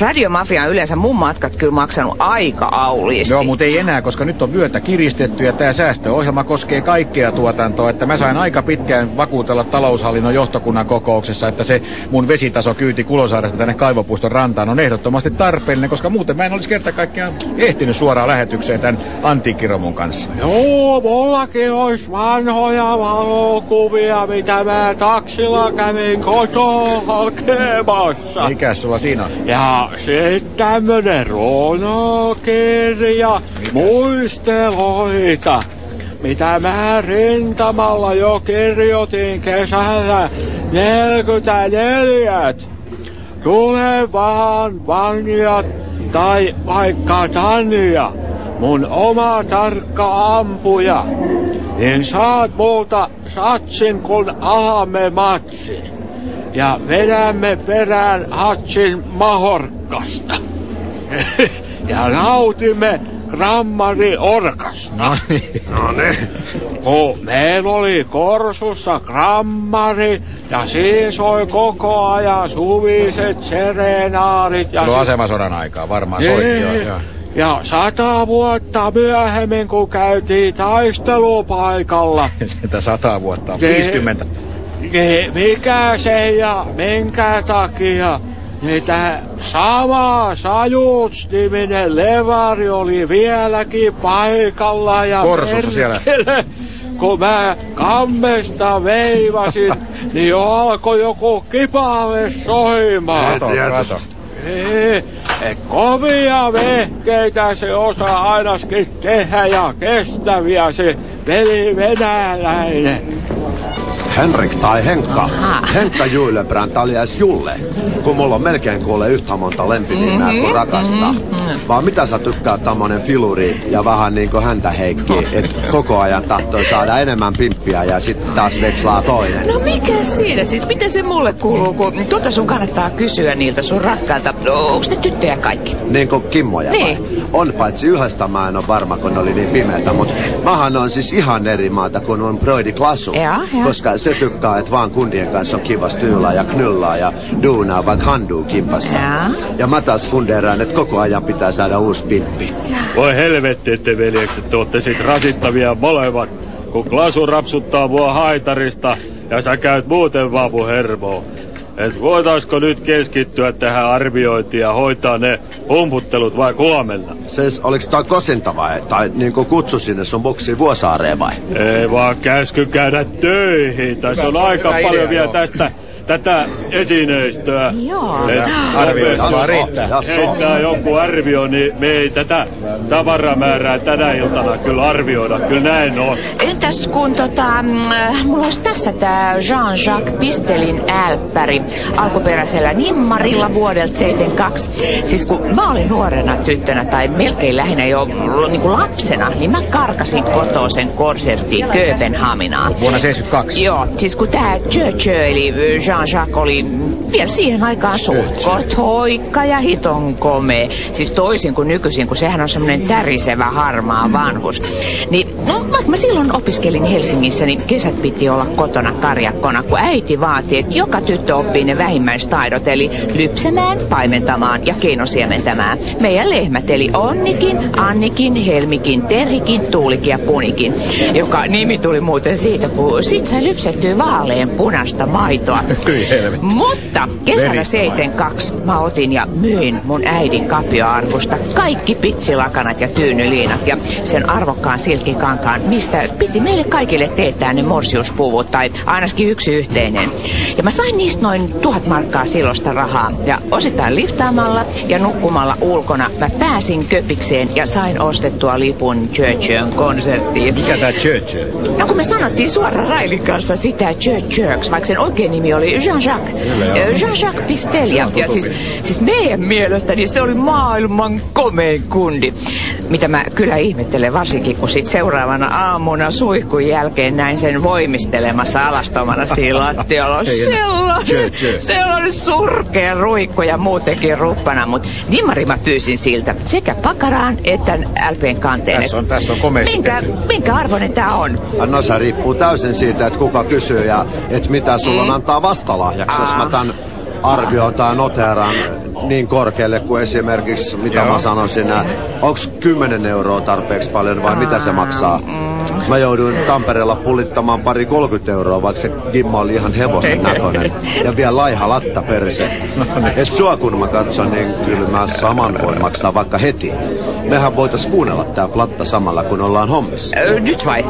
Speaker 3: Radiomafia on yleensä mun matkat kyllä maksanut aika auliisti.
Speaker 1: Joo, mutta ei enää, koska nyt on vyötä kiristetty ja tämä säästöohjelma koskee kaikkea tuotantoa. Että mä sain aika pitkään vakuutella taloushallinnon johtokunnan kokouksessa, että se mun vesitaso kyyti Kulosaaresta tänne Kaivopuiston rantaan on ehdottomasti tarpeellinen, koska muuten mä en olisi kerta kaikkiaan ehtinyt suoraan lähetykseen tämän antiikkiromun kanssa.
Speaker 10: Joo, mullakin ois vanhoja valokuvia, mitä mä taksilla kävin kotoa hakemassa.
Speaker 1: Mikä sulla siinä on?
Speaker 10: Ja sit tämmönen runokirja muisteloita, mitä mä rintamalla jo kirjoitin kesällä 44. Tule vaan vanjat tai vaikka Tanja, mun oma tarkka ampuja, niin saat multa satsin kun alamme matsi. Ja vedämme perään hatsin mahorkkasta. ja nautimme grammari orkasta.
Speaker 1: No niin.
Speaker 7: No niin.
Speaker 10: Kun meillä oli Korsussa grammari ja siinä soi koko ajan suviset serenaarit. Ja
Speaker 1: Silloin
Speaker 10: sit-
Speaker 1: asemasodan aikaa varmaan soitti.
Speaker 10: Niin.
Speaker 1: Joo, joo.
Speaker 10: Ja sata vuotta myöhemmin, kun käytiin taistelupaikalla.
Speaker 1: Sitä sata vuotta on.
Speaker 10: Se-
Speaker 1: 50.
Speaker 10: Niin mikä se ja minkä takia niin tää sama Sajuts-niminen levari oli vieläkin paikalla ja
Speaker 1: Korsussa siellä.
Speaker 10: perkele, kun mä kammesta veivasin, niin alkoi joku kipale soimaan.
Speaker 1: Kato, kato.
Speaker 10: Ei, kovia vehkeitä se osaa ainakin tehdä ja kestäviä se peli venäläinen.
Speaker 5: Henrik tai Henkka.
Speaker 3: Aha.
Speaker 5: Henkka Juilebrand alias Julle. Kun mulla on melkein kuule yhtä monta lempinimeä
Speaker 3: Mhm,
Speaker 5: kuin rakastaa. Vaan mitä sä tykkäät tämmönen filuri ja vähän niinku häntä Heikki, et koko ajan tahtoo saada enemmän pimppiä ja sitten taas vekslaa toinen.
Speaker 3: No mikä siinä siis? Miten se mulle kuuluu, kun tuota sun kannattaa kysyä niiltä sun rakkailta. No, onks ne tyttöjä kaikki?
Speaker 5: Niin kuin Kimmoja vai?
Speaker 3: Niin.
Speaker 5: On, paitsi yhdestä mä en ole varma, kun oli niin pimeätä, mutta mähän on siis ihan eri maata kuin on Broidi Klasu.
Speaker 3: Jaa, jaa.
Speaker 5: Koska se tykkää, että vaan kundien kanssa on kiva styylaa ja knullaa ja duunaa vaikka handuu kimpassa.
Speaker 3: Jaa.
Speaker 5: Ja mä taas fundeeraan, että koko ajan pitää saada uusi pimppi.
Speaker 4: Voi helvetti, että veljekset te ootte sit rasittavia molemmat. Kun Klasu rapsuttaa mua haitarista ja sä käyt muuten vapu hermoa. Et voitaisko nyt keskittyä tähän arviointiin ja hoitaa ne pumputtelut vai huomenna?
Speaker 5: Siis oliks toi kosinta vai? Tai niinku kutsu sinne sun boksiin Vuosaareen vai?
Speaker 4: Ei vaan käsky käydä töihin. Tässä on
Speaker 1: se on
Speaker 4: aika
Speaker 1: hyvä
Speaker 4: paljon
Speaker 1: idea,
Speaker 4: vielä
Speaker 1: joo.
Speaker 4: tästä tätä esineistöä.
Speaker 3: Joo.
Speaker 4: Et
Speaker 1: Arvioita
Speaker 4: nopeasti
Speaker 1: vaan riittää.
Speaker 4: Heittää joku arvio, niin me ei tätä tavaramäärää tänä iltana kyllä arvioida. Kyllä näin on.
Speaker 3: Entäs kun tota, mm, äh, mulla olisi tässä tää Jean-Jacques Pistelin älppäri alkuperäisellä nimmarilla vuodelta 72. Siis kun mä olin nuorena tyttönä tai melkein lähinnä jo niin kuin lapsena, niin mä karkasin kotoa sen konserttiin Kööpenhaminaan.
Speaker 1: Vuonna 72.
Speaker 3: Joo, siis kun tää Churchill eli Jean-Jacques oli vielä siihen aikaan suht kort hoikka ja hiton komea. Siis toisin kuin nykyisin, kun sehän on semmoinen tärisevä harmaa vanhus. Niin, no vaikka mä silloin opiskelin Helsingissä, niin kesät piti olla kotona karjakkona, kun äiti vaati, että joka tyttö oppii ne vähimmäistaidot, eli lypsämään, paimentamaan ja keinosiementämään. Meidän lehmät, eli Onnikin, Annikin, Helmikin, Terhikin, Tuulikin ja Punikin, joka nimi tuli muuten siitä, kun sit sai lypsettyä vaalean punasta maitoa.
Speaker 1: Hyi helvetti.
Speaker 3: Mutta kesällä
Speaker 1: Veristä
Speaker 3: 72 mä otin ja myin mun äidin kapioarkusta kaikki pitsilakanat ja tyynyliinat ja sen arvokkaan silkkikankaan, mistä piti meille kaikille teettää ne morsiuspuvut tai ainakin yksi yhteinen. Ja mä sain niistä noin tuhat markkaa silloista rahaa ja osittain liftaamalla ja nukkumalla ulkona mä pääsin köpikseen ja sain ostettua lipun Churchill'n konserttiin.
Speaker 1: Mikä tää Churchill?
Speaker 3: No kun me sanottiin suoraan Railin kanssa sitä Church vaikka sen oikein nimi oli Jean-Jacques. Jean-Jacques Pistel.
Speaker 1: Se
Speaker 3: Ja, siis, siis meidän mielestäni se oli maailman komein kundi. Mitä mä kyllä ihmettelen varsinkin, kun sit seuraavana aamuna suihkun jälkeen näin sen voimistelemassa alastomana siinä lattialla. Sellainen, sellainen surkea ruikko ja muutenkin ruppana, mutta Dimmari mä pyysin siltä sekä pakaraan että LPn kanteen.
Speaker 1: Tässä on, tässä on komeasti
Speaker 3: Minkä, minkä arvoinen tää on?
Speaker 5: No se riippuu täysin siitä, että kuka kysyy ja että mitä sulla on antaa vastalahjaksi. Jos mä tän arvioin tai noteeraan niin korkealle kuin esimerkiksi, mitä
Speaker 1: Joo.
Speaker 5: mä sanoisin, onko 10 euroa tarpeeksi paljon vai mitä se maksaa? Mä jouduin Tampereella pulittamaan pari 30 euroa, vaikka se gimma oli ihan hevosen näköinen. Ja vielä laiha latta perse. Et sua kun mä katson, niin kyllä mä saman voin maksaa vaikka heti. Mehän voitais kuunnella tää platta samalla, kun ollaan hommissa.
Speaker 3: Nyt vai?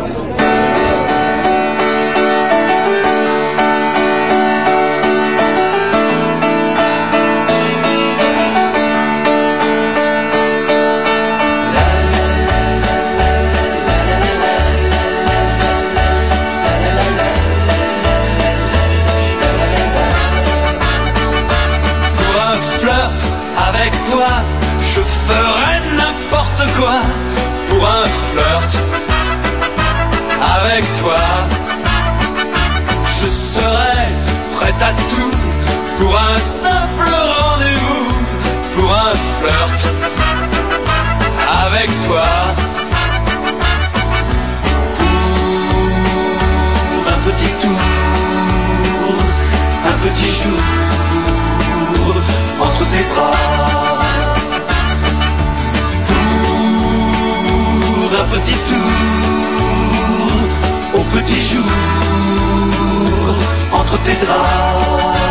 Speaker 11: dix jours entre tes draps.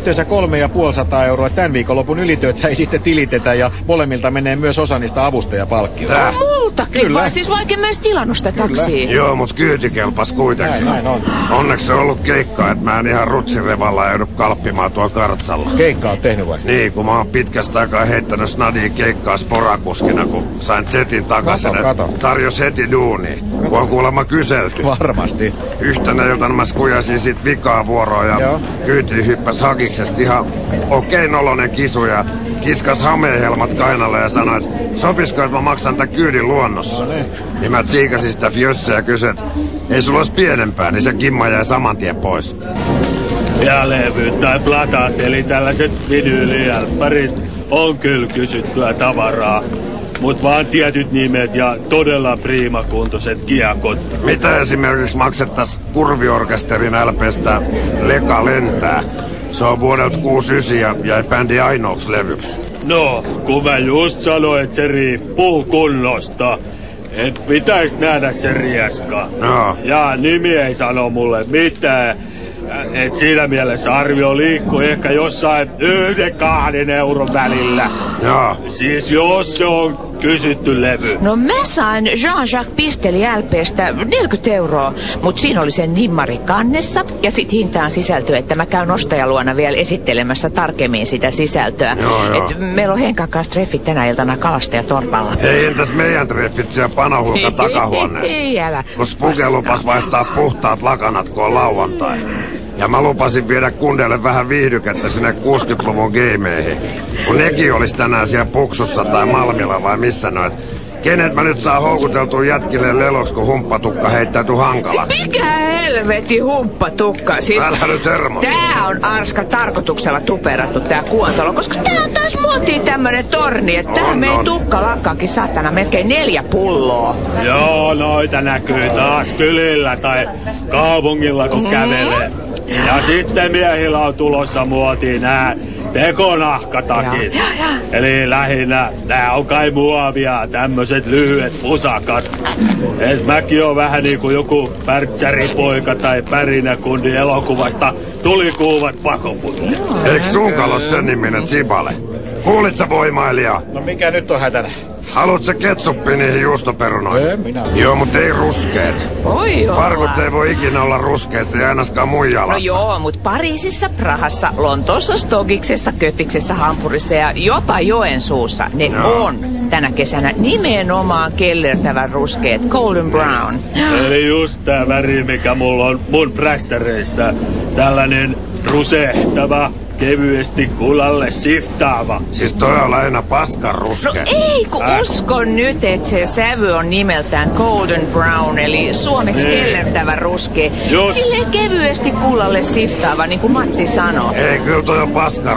Speaker 1: Yhteensä kolme ja puolisataa euroa. Tämän viikonlopun ylityötä ei sitten tilitetä ja molemmilta menee myös osa niistä avustajapalkkioista.
Speaker 7: Tää.
Speaker 1: Kyllä.
Speaker 3: vai siis vaikka edes tilannut sitä taksia.
Speaker 7: Joo, mut kyyti kelpas kuitenkin.
Speaker 1: Näin, näin on.
Speaker 7: Onneksi se on ollut keikka, että mä en ihan rutsirevalla joudu kalppimaan tuolla kartsalla.
Speaker 1: Keikka on tehnyt vai?
Speaker 7: Niin, kun mä oon pitkästä aikaa heittänyt snadia keikkaa sporakuskina, kun sain Zetin takaisin.
Speaker 1: Kato, kato.
Speaker 7: Tarjos heti duuni, kun on kuulemma kyselty.
Speaker 1: Varmasti.
Speaker 7: Yhtenä iltana mä skujasin sit vikaa vuoroa ja
Speaker 1: Joo.
Speaker 7: kyyti hyppäs hakiksesta ihan okei nolonen kisu ja kiskas hamehelmat kainalle ja sanoi, että sopisko, että mä maksan tän kyydin luonnossa.
Speaker 1: No niin.
Speaker 7: Niin mä tsiikasin sitä fjössä ja kysyin, että ei sulla olisi pienempää, niin se kimma jäi saman tien pois.
Speaker 4: Ja levyt tai platat, eli tällaiset vinyylijälppärit, on kyllä kysyttyä tavaraa. Mut vaan tietyt nimet ja todella priimakuntoiset kiekot.
Speaker 7: Mitä esimerkiksi maksettais kurviorkesterin LPstä Leka lentää? Se on vuodelta 69 ja jäi bändi ainoaksi levyksi.
Speaker 4: No, kun mä just sanoin, että se riippuu kunnosta. Et pitäis nähdä se rieska.
Speaker 7: No.
Speaker 4: Ja nimi ei sano mulle mitään. Et siinä mielessä arvio liikkuu ehkä jossain yhden kahden euron välillä.
Speaker 7: Joo.
Speaker 4: Siis jos se on kysytty levy.
Speaker 3: No mä sain Jean-Jacques Pisteli LPstä 40 euroa, mutta siinä oli sen nimmari kannessa ja sit hintaan sisältö, että mä käyn ostajaluona vielä esittelemässä tarkemmin sitä sisältöä.
Speaker 7: Joo, joo.
Speaker 3: Et meillä on Henkan kanssa treffit tänä iltana Kalastajatorpalla.
Speaker 7: Hei, entäs meidän treffit siellä panohulkan takahuoneessa?
Speaker 3: Ei, älä.
Speaker 7: Kun Spuke lupas vaihtaa puhtaat lakanat, kun on lauantai. Ja mä lupasin viedä kundeille vähän viihdykettä sinne 60-luvun gameihin. Kun nekin olisi tänään siellä Puksussa tai Malmilla vai missä noit. Kenet mä nyt saa houkuteltua jätkille leloksi, kun humppatukka heittäytyy hankala?
Speaker 3: Mikä helveti humppatukka? Siis
Speaker 7: Älä nyt hermos.
Speaker 3: tää on Arska tarkoituksella tuperattu tää kuontalo, koska tää on taas muotiin tämmönen torni, että tähän meidän
Speaker 7: on.
Speaker 3: tukka lakkaakin saatana melkein neljä pulloa.
Speaker 4: Joo, noita näkyy taas kylillä tai kaupungilla kun
Speaker 3: Mm.
Speaker 4: kävelee. Ja sitten miehillä on tulossa muotiin nää tekonahkatakit.
Speaker 3: Ja, ja, ja.
Speaker 4: Eli lähinnä nää on kai muovia, tämmöset lyhyet pusakat. Et mäkin on vähän niinku joku pärtsäripoika tai pärinäkundi elokuvasta tulikuuvat pakoput.
Speaker 7: Eikö sun kalos sen niminen Sibale? Kuulit sä voimailija?
Speaker 1: No mikä nyt on hätänä?
Speaker 7: Haluat sä ketsuppi niihin juustoperunoihin?
Speaker 1: Ei, minä.
Speaker 7: Joo, mutta ei ruskeet.
Speaker 3: Oi joo.
Speaker 7: Farkut ei voi ikinä olla ruskeet, ei ainakaan mun
Speaker 3: No joo, mutta Pariisissa, Prahassa, Lontoossa, Stogiksessa, Köpiksessä, Hampurissa ja jopa Joensuussa ne
Speaker 7: Joo.
Speaker 3: on tänä kesänä nimenomaan kellertävän ruskeet, golden brown.
Speaker 4: Eli just tää väri, mikä mulla on mun prässäreissä. Tällainen rusehtava, kevyesti kulalle siftaava.
Speaker 7: Siis toi on lähinnä paskan
Speaker 3: No ei, kun
Speaker 4: Äh.
Speaker 3: uskon nyt, että se sävy on nimeltään golden brown, eli suomeksi
Speaker 4: Niin.
Speaker 3: kellertävä ruskea.
Speaker 4: Just.
Speaker 3: Silleen kevyesti kullalle siftaava, niin kuin Matti sanoi.
Speaker 7: Ei, kyllä toi on paskan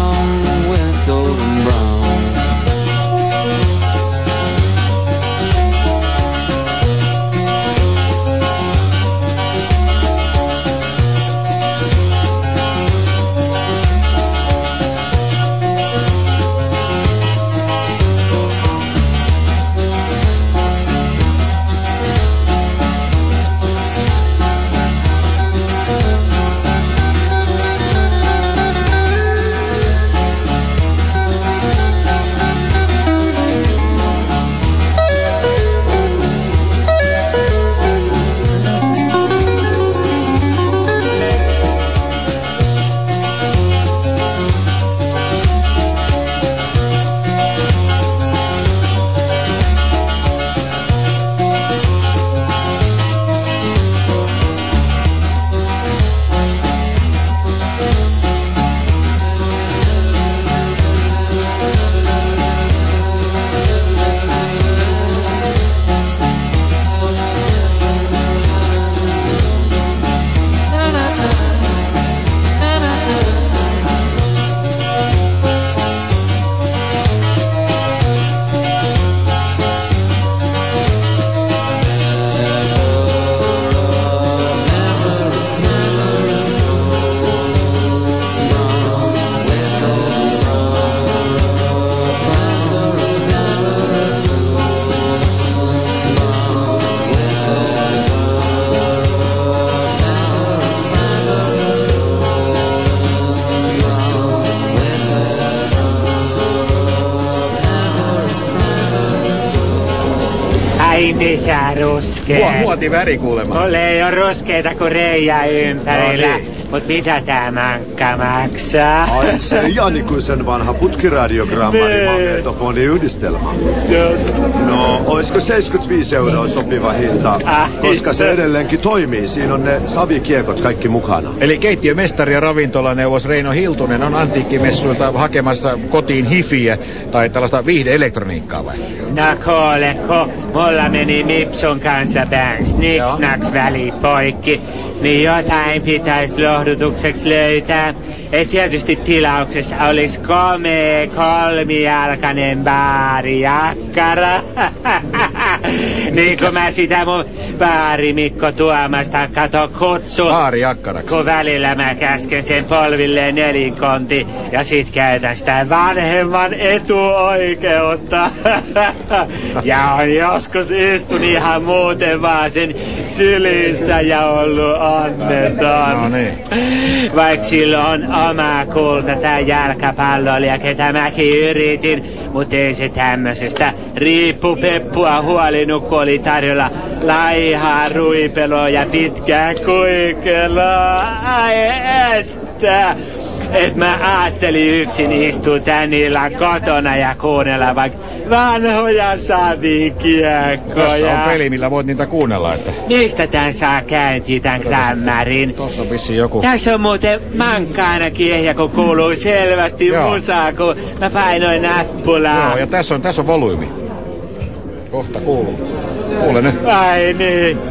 Speaker 12: mikä ruskea.
Speaker 1: Mua, muotiväri kuulemma.
Speaker 12: Ole ruskeita kuin reijä ympärillä.
Speaker 5: No niin.
Speaker 12: Mut mitä tää mankka maksaa?
Speaker 5: Ai se Janikuisen vanha putkiradiogrammari magnetofoniyhdistelmä.
Speaker 12: Just.
Speaker 5: No, olisiko 75 euroa sopiva hinta?
Speaker 12: Ai.
Speaker 5: Koska se edelleenkin toimii. Siinä on ne savikiekot kaikki mukana.
Speaker 1: Eli keittiömestari ja ravintolaneuvos Reino Hiltunen on antiikkimessuilta hakemassa kotiin hifiä tai tällaista viihdeelektroniikkaa vai?
Speaker 12: No kuule, kun mulla meni Mipsun kanssa banks, niks naks väli poikki, niin jotain pitäisi lohdutukseksi löytää. Et tietysti tilauksessa olisi komea kolmijalkainen baarijakkara. niin kun mä sitä mun baarimikko Tuomasta kato kutsu.
Speaker 1: Baarijakkara.
Speaker 12: Kun välillä mä käsken sen polvilleen nelinkonti ja sit käytän sitä vanhemman etuoikeutta. ja on joskus istun ihan muuten vaan sen sylissä ja ollut onneton.
Speaker 1: No niin.
Speaker 12: Vaikka sillä on oma kulta tää jalkapalloilija, ketä mäkin yritin, mutta ei se tämmöisestä riippupeppua huolinut, kun oli tarjolla laihaa, ruipeloa ja pitkää kuikelaa. Ai että! Et mä ajattelin yksin istua tän illan kotona ja kuunnella vaikka vanhoja savikiekkoja.
Speaker 1: Tässä on peli, millä voit niitä kuunnella. Että
Speaker 12: Mistä tän saa käyntiä tän klämmärin?
Speaker 1: Tossa on vissi joku.
Speaker 12: Tässä on muuten mankka ainakin ehjä, kun kuuluu selvästi
Speaker 1: Joo.
Speaker 12: musaa, kun mä painoin nappulaa.
Speaker 1: Joo, ja tässä on, tässä on volyymi. Kohta kuuluu. Kuule nyt.
Speaker 12: Ai niin.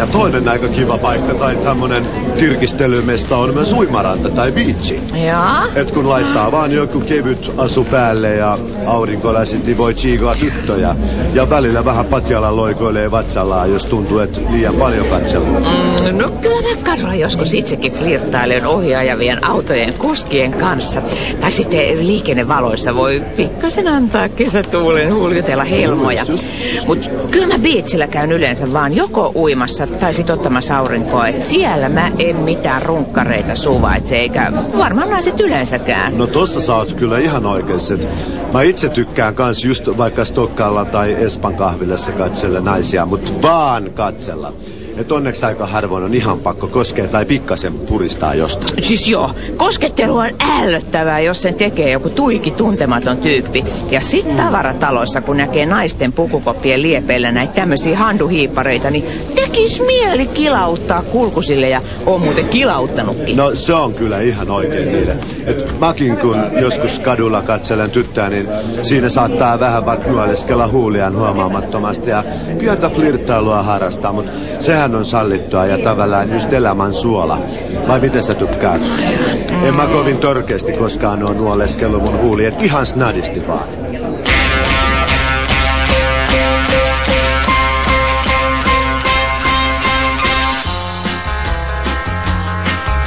Speaker 5: Ja toinen aika kiva paikka tai tämmönen tirkistelymesta on myös uimaranta tai biitsi.
Speaker 3: Jaa?
Speaker 5: Et kun laittaa vaan joku kevyt asu päälle ja aurinkoläsit, niin voi chiikaa tyttöjä. Ja välillä vähän patjalla loikoilee vatsallaan, jos tuntuu, että liian paljon katselua.
Speaker 3: Mm, no kyllä mä kerran joskus itsekin flirttailen ohjaajavien autojen kuskien kanssa. Tai sitten liikennevaloissa voi pikkasen antaa kesätuulen huljutella helmoja. Mutta kyllä mä biitsillä käyn yleensä vaan joko uimassa tai sit ottamassa aurinkoa. Et siellä mä en mitään runkkareita suvaitse, eikä varmaan naiset yleensäkään.
Speaker 5: No tossa sä oot kyllä ihan oikeassa. Mä itse tykkään kans just vaikka Stokkalla tai Espan kahvilassa katsella naisia, mutta vaan katsella. Et onneksi aika harvoin on ihan pakko koskea tai pikkasen puristaa jostain.
Speaker 3: Siis joo, koskettelu on ällöttävää, jos sen tekee joku tuiki tuntematon tyyppi. Ja sit tavarataloissa, kun näkee naisten pukukoppien liepeillä näitä tämmöisiä handuhiipareita, niin tekis mieli kilauttaa kulkusille ja on muuten kilauttanutkin.
Speaker 5: No se on kyllä ihan oikein niille. Et mäkin kun joskus kadulla katselen tyttöä, niin siinä saattaa vähän vaikka nuoleskella huuliaan huomaamattomasti ja pientä flirttailua harrastaa, mutta sehän on sallittua ja tavallaan just elämän suola. Vai miten sä tykkäät? En mä kovin törkeästi koskaan oo nuoleskellut mun huuli, et ihan snadisti vaan.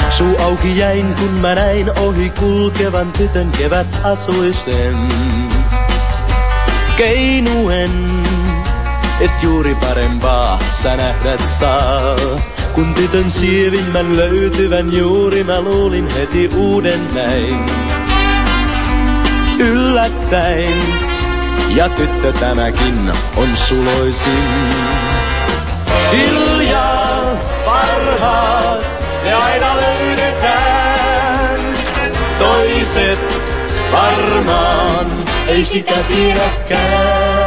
Speaker 13: Suu
Speaker 14: Auki jäin, kun mä näin ohi kulkevan tytön kevät asuisen. Keinuen, et juuri parempaa sä nähdä saa. Kun tytön sievimmän löytyvän juuri mä luulin heti uuden näin. Yllättäen, ja tyttö tämäkin on suloisin. Hiljaa parhaat, ne aina löydetään. Toiset varmaan ei sitä tiedäkään.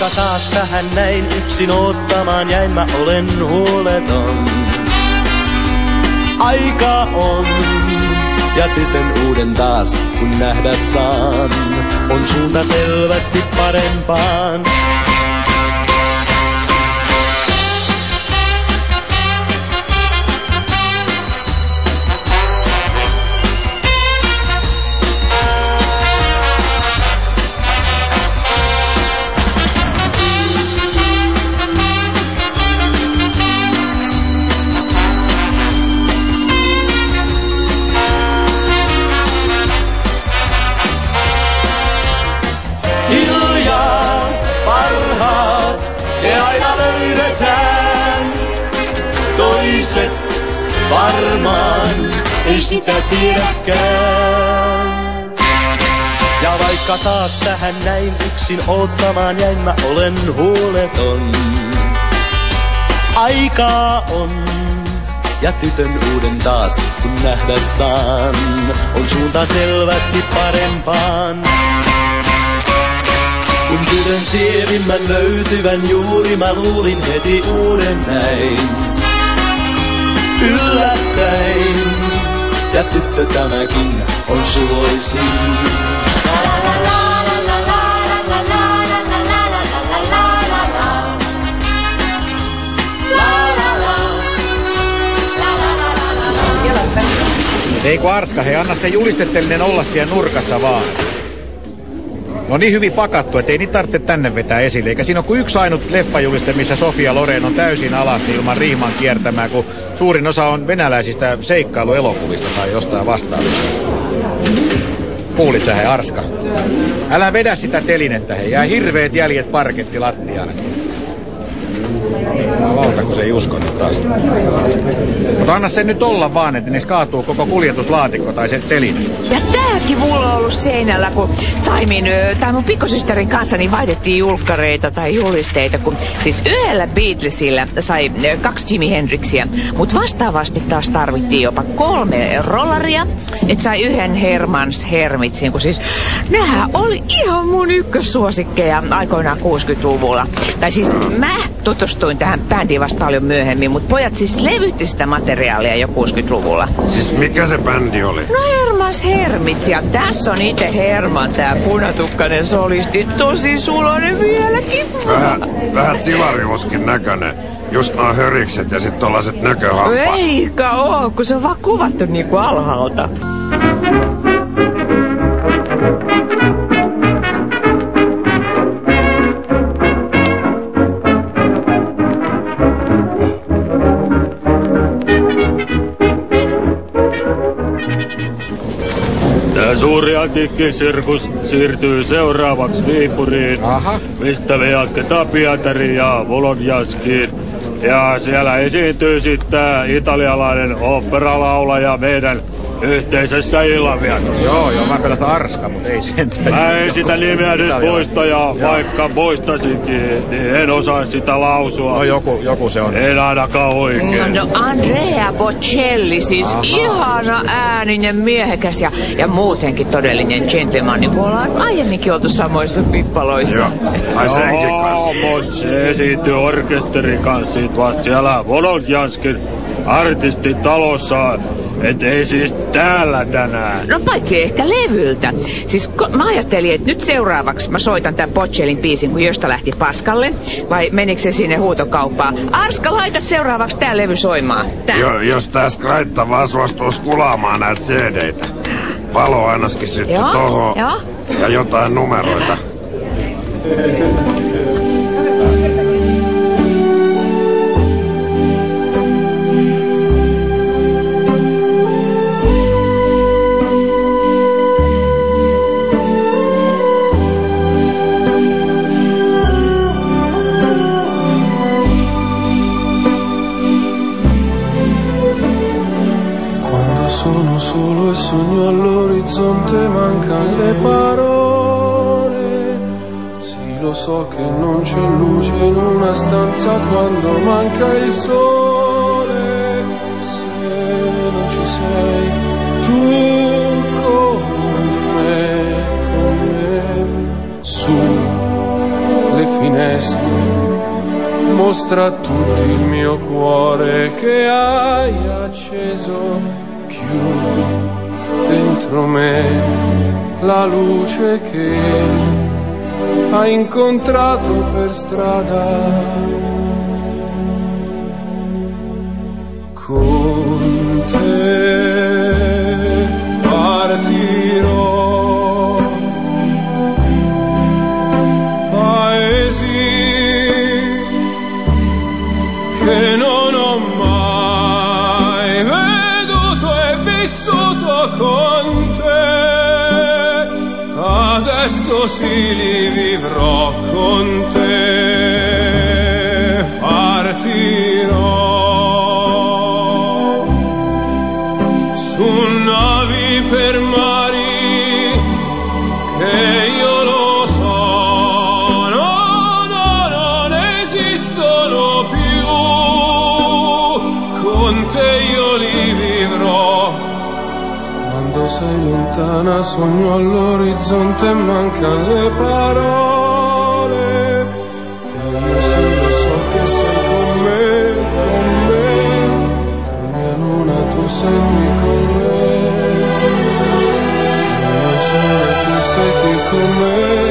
Speaker 14: Vaikka taas tähän näin yksin ottamaan jäin, mä olen huoleton. Aika on, ja tytön uuden taas kun nähdä saan, on suunta selvästi parempaan. Ei sitä tiedäkään. Ja vaikka taas tähän näin yksin ottamaan jäin, mä olen huoleton. Aikaa on, ja tytön uuden taas kun nähdä saan, on suunta selvästi parempaan. Kun tytön sievimmän löytyvän juuri mä luulin heti uuden näin. Yllättäen, ja tyttö tämäkin on suloisin.
Speaker 1: Ei kun Arska, he anna se julistettelinen olla siellä nurkassa vaan. No niin hyvin pakattu, ettei niitä tarvitse tänne vetää esille. Eikä siinä ole kuin yksi ainut leffajuliste, missä Sofia Loren on täysin alasti ilman riiman kiertämää, kun suurin osa on venäläisistä seikkailuelokuvista tai jostain vastaavista. Kuulit sä he, Arska? Älä vedä sitä telinettä, he. Jää hirveet jäljet parketti Jumalauta, kun se ei usko nyt taas. Mutta anna sen nyt olla vaan, että niissä kaatuu koko kuljetuslaatikko tai se teline.
Speaker 3: Ja tääkin mulla on ollut seinällä, kun Taimin, tai mun pikkusysterin kanssa niin vaihdettiin julkkareita tai julisteita, kun siis yhdellä Beatlesillä sai kaksi Jimi Hendrixia, mutta vastaavasti taas tarvittiin jopa kolme rollaria, että sai yhden Hermans Hermitsin, kun siis nehän oli ihan mun ykkössuosikkeja aikoinaan 60-luvulla. Tai siis mä tutustuin tähän bändiin vasta paljon myöhemmin, mutta pojat siis levytti sitä materiaalia jo 60-luvulla.
Speaker 7: Siis mikä se bändi oli?
Speaker 3: No Hermas Hermits ja tässä on itse Herman, tää punatukkainen solisti. Tosi sulonen vieläkin.
Speaker 7: Vähän, vähän silariuskin näköinen. Just noin hörikset ja sit tollaset näköhampaat.
Speaker 3: Eikä oo, kun se on vaan kuvattu niinku alhaalta.
Speaker 4: Tämä suuri antiikkisirkus siirtyy seuraavaksi Viipuriin,
Speaker 1: Aha.
Speaker 4: mistä me jatketaan Pietariin ja Volodjanskiin. Ja siellä esiintyy sitten italialainen oopperalaulaja meidän yhteisessä illanvietossa.
Speaker 1: Joo, joo, mä pelätän Arska, mutta ei sentään.
Speaker 4: Mä en sitä nimeä nyt muista ja vaikka muistasinkin, niin en osaa sitä lausua.
Speaker 1: No joku, joku se on.
Speaker 4: En ainakaan oikein.
Speaker 3: No Andrea Bocelli, siis
Speaker 1: Aha.
Speaker 3: ihana ääninen miehekäs ja, ja muutenkin todellinen gentleman, niin kuin ollaan aiemminkin oltu samoissa pippaloissa.
Speaker 7: Joo. Ai senkin kanssa.
Speaker 4: se esiintyi orkesterin kanssa sit vasta siellä Volodjanskin artistitalossa. Et ei siis täällä tänään.
Speaker 3: No paitsi ehkä levyltä. Siis mä ajattelin, että nyt seuraavaksi mä soitan tämän Bocellin biisin, kun josta lähti paskalle. Vai menikö se sinne huutokauppaan? Arska, laita seuraavaksi tää levy soimaan. Tää.
Speaker 7: Jo, jos tää Skraitta vaan suostuisi kulaamaan näitä CD-tä. Valo ainakin syttyi
Speaker 3: Joo,
Speaker 7: tohon.
Speaker 3: joo.
Speaker 7: Ja jotain numeroita. sogno all'orizzonte, mancano le parole.
Speaker 8: Sì, lo so che non c'è luce in una stanza quando manca il sole. Se non ci sei tu con me, con me, su le finestre mostra a tutti il mio cuore che hai acceso, chiudi dentro me la luce che hai incontrato per strada. così vivrò con te. Sogno all'orizzonte mancano le parole. E io sì lo so che sei con me, con me. Tu mia luna, tu sei qui con me. Mio sole, tu sei qui con me,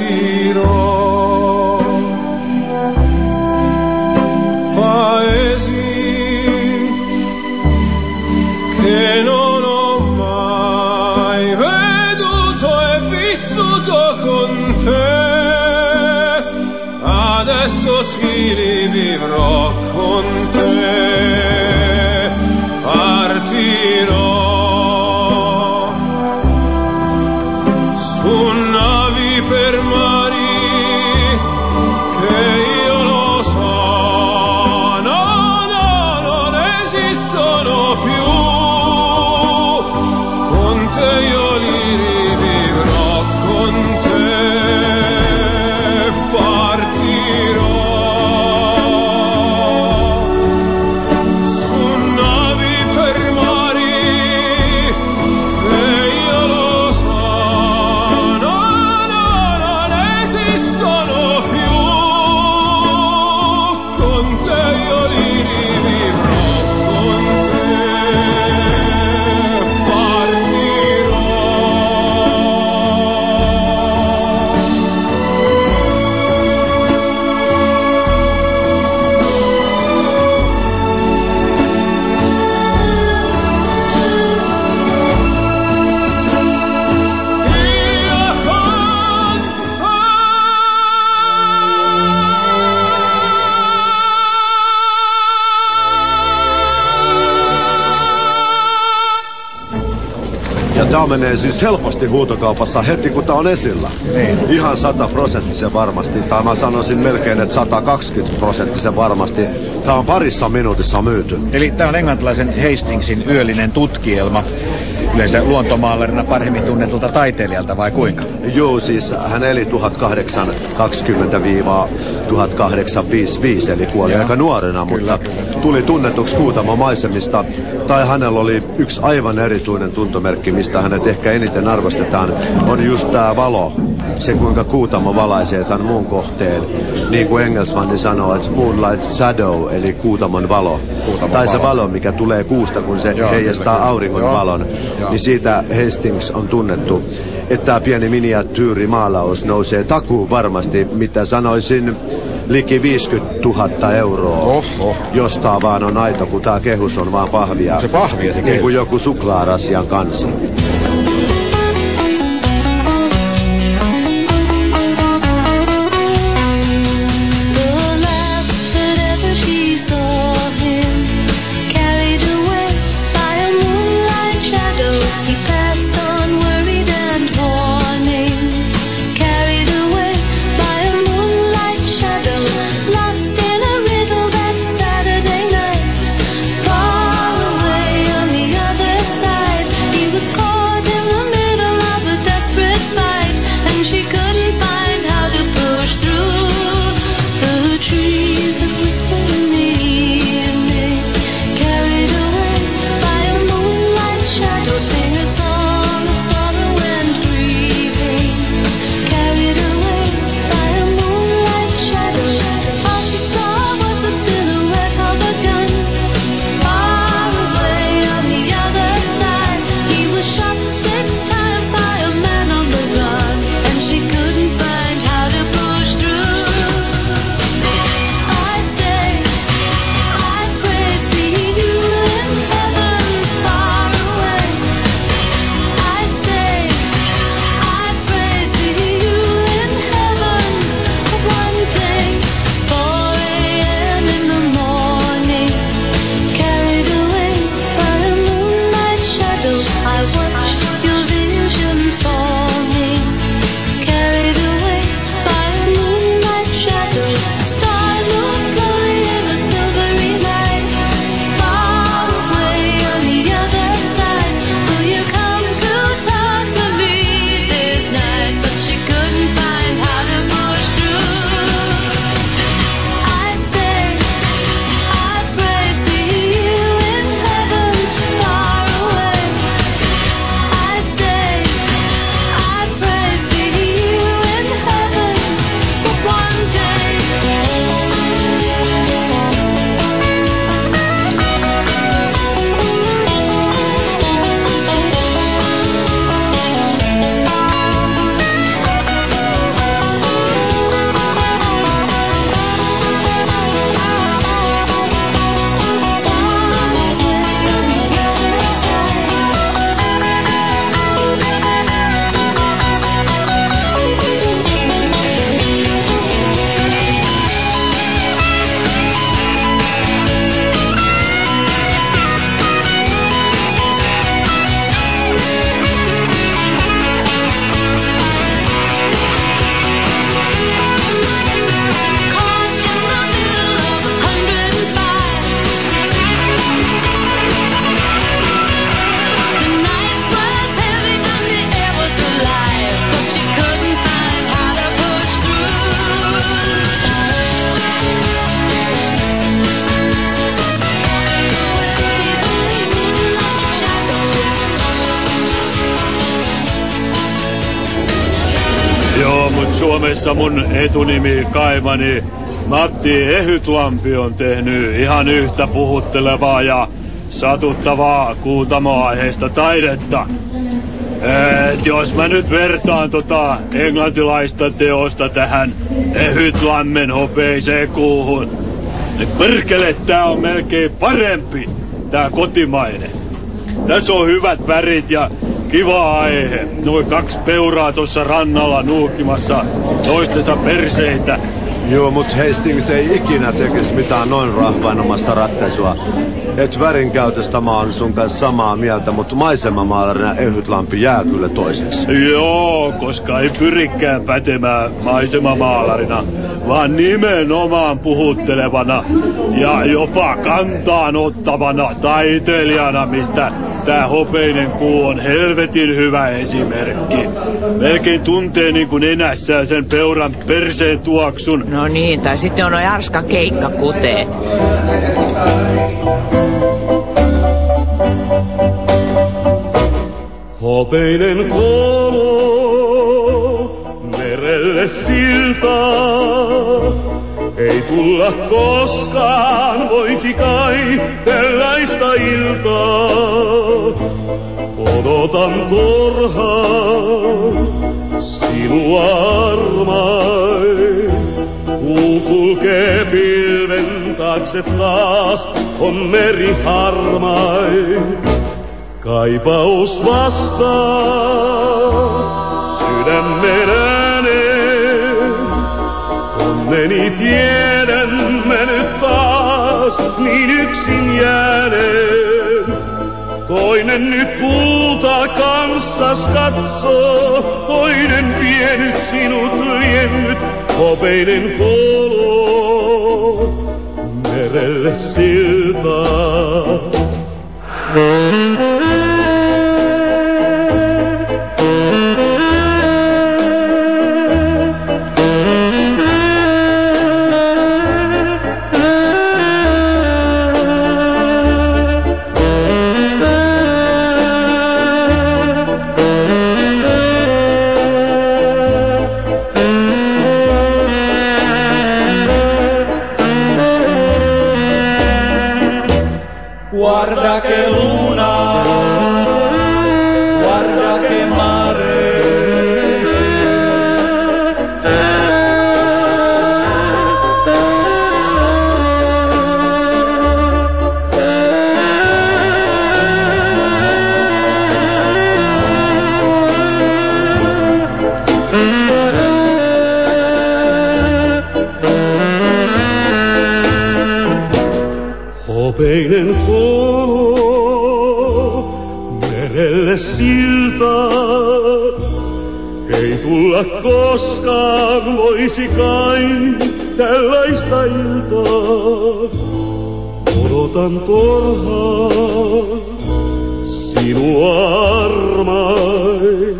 Speaker 5: tiro. Menee siis helposti huutokaupassa heti kun tämä on esillä.
Speaker 1: Niin.
Speaker 5: Ihan sataprosenttisen varmasti, tai mä sanoisin melkein, että 120 prosenttisen varmasti. Tämä on parissa minuutissa myyty.
Speaker 1: Eli tämä on englantilaisen Hastingsin yöllinen tutkielma. Yleensä luontomaalarina paremmin tunnetulta taiteilijalta vai kuinka?
Speaker 5: Joo, siis hän eli 1820-1855, eli kuoli
Speaker 1: Joo.
Speaker 5: aika nuorena, mutta tuli tunnetuksi Kuutamon maisemista. Tai hänellä oli yksi aivan erityinen tuntomerkki, mistä hänet ehkä eniten arvostetaan, on just tämä valo. Se kuinka Kuutamo valaisee tämän muun kohteen. Niin kuin Engelsmanni sanoo, että moonlight shadow, eli Kuutamon valo.
Speaker 1: Kuutamon
Speaker 5: tai se
Speaker 1: valo.
Speaker 5: valo, mikä tulee kuusta, kun se
Speaker 1: Joo,
Speaker 5: heijastaa
Speaker 1: kyllä,
Speaker 5: auringon
Speaker 1: Joo.
Speaker 5: valon.
Speaker 1: Joo.
Speaker 5: Niin siitä Hastings on tunnettu, että tämä pieni miniatyyri maalaus nousee takuu varmasti, mitä sanoisin, liki 50 000 euroa.
Speaker 1: Oho.
Speaker 5: Jos tää vaan on aito, kun tää kehus on vaan pahvia.
Speaker 1: Se pahvia se
Speaker 5: Niin
Speaker 1: kehus.
Speaker 5: kuin joku suklaarasian kanssa.
Speaker 4: Suomessa mun etunimi Kaimani Matti Ehytlampi on tehnyt ihan yhtä puhuttelevaa ja satuttavaa kuutamoaiheista taidetta. Et jos mä nyt vertaan tota englantilaista teosta tähän Ehytlammen hopeiseen kuuhun, niin perkele tää on melkein parempi, tää kotimainen. Tässä on hyvät värit ja kiva aihe. Noin kaksi peuraa tuossa rannalla nuukimassa toistensa perseitä.
Speaker 5: Joo, mut Hastings ei ikinä tekisi mitään noin rahvainomasta ratkaisua. Et värinkäytöstä mä oon sun kanssa samaa mieltä, mutta maisemamaalarina ehytlampi jää kyllä toiseksi.
Speaker 4: Joo, koska ei pyrikään pätemään maisemamaalarina, vaan nimenomaan puhuttelevana ja jopa kantaan ottavana taiteilijana, mistä tää hopeinen kuu on helvetin hyvä esimerkki. Melkein tuntee niin kuin enässään sen peuran perseen tuoksun.
Speaker 3: No niin, tai sitten on noin arskan keikkakuteet.
Speaker 15: Hopeinen kolo merelle siltaa. Ei tulla koskaan, voisi kai tällaista iltaa. Odotan turhaan sinua armain. Kuu kulkee pilven taakse taas, on meri harmain. Kaipaus vastaa sydämen ääneen. Onneni tiedän mä nyt taas niin yksin jääneen. Toinen nyt kulta kanssas katsoo, toinen vienyt sinut liennyt, hopeinen kolo merelle siltaa.
Speaker 16: Guarda che luna, guarda che mare.
Speaker 15: Hopeinen kolo siltaa. Ei tulla koskaan, voisi kai tällaista iltaa. Odotan turhaan sinua armain.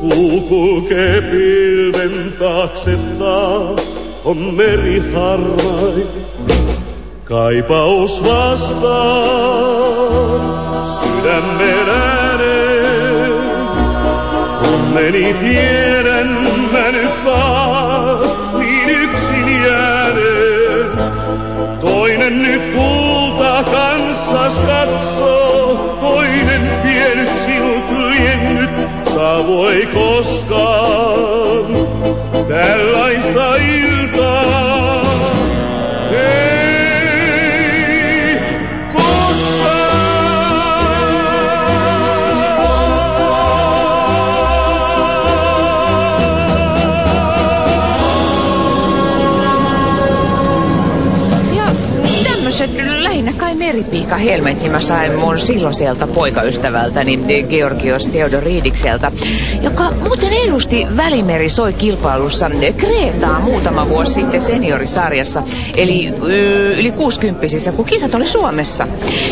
Speaker 15: Kuu kulkee pilven taakse taas, on meri harmain. Kaipaus vastaa sydämen. Onneni tiedän mä nyt taas niin yksin jääneen. Toinen nyt kulta kanssas katsoo, toinen vienyt sinut liennyt. Saavoi koskaan tällaista iltaa.
Speaker 3: Kai meripiika helmetin mä sain mun silloiselta poikaystävältäni Georgios Theodoridikselta, joka muuten edusti Välimeri soi kilpailussa Kreetaa muutama vuosi sitten seniorisarjassa, eli ö, yli 60 kun kisat oli Suomessa.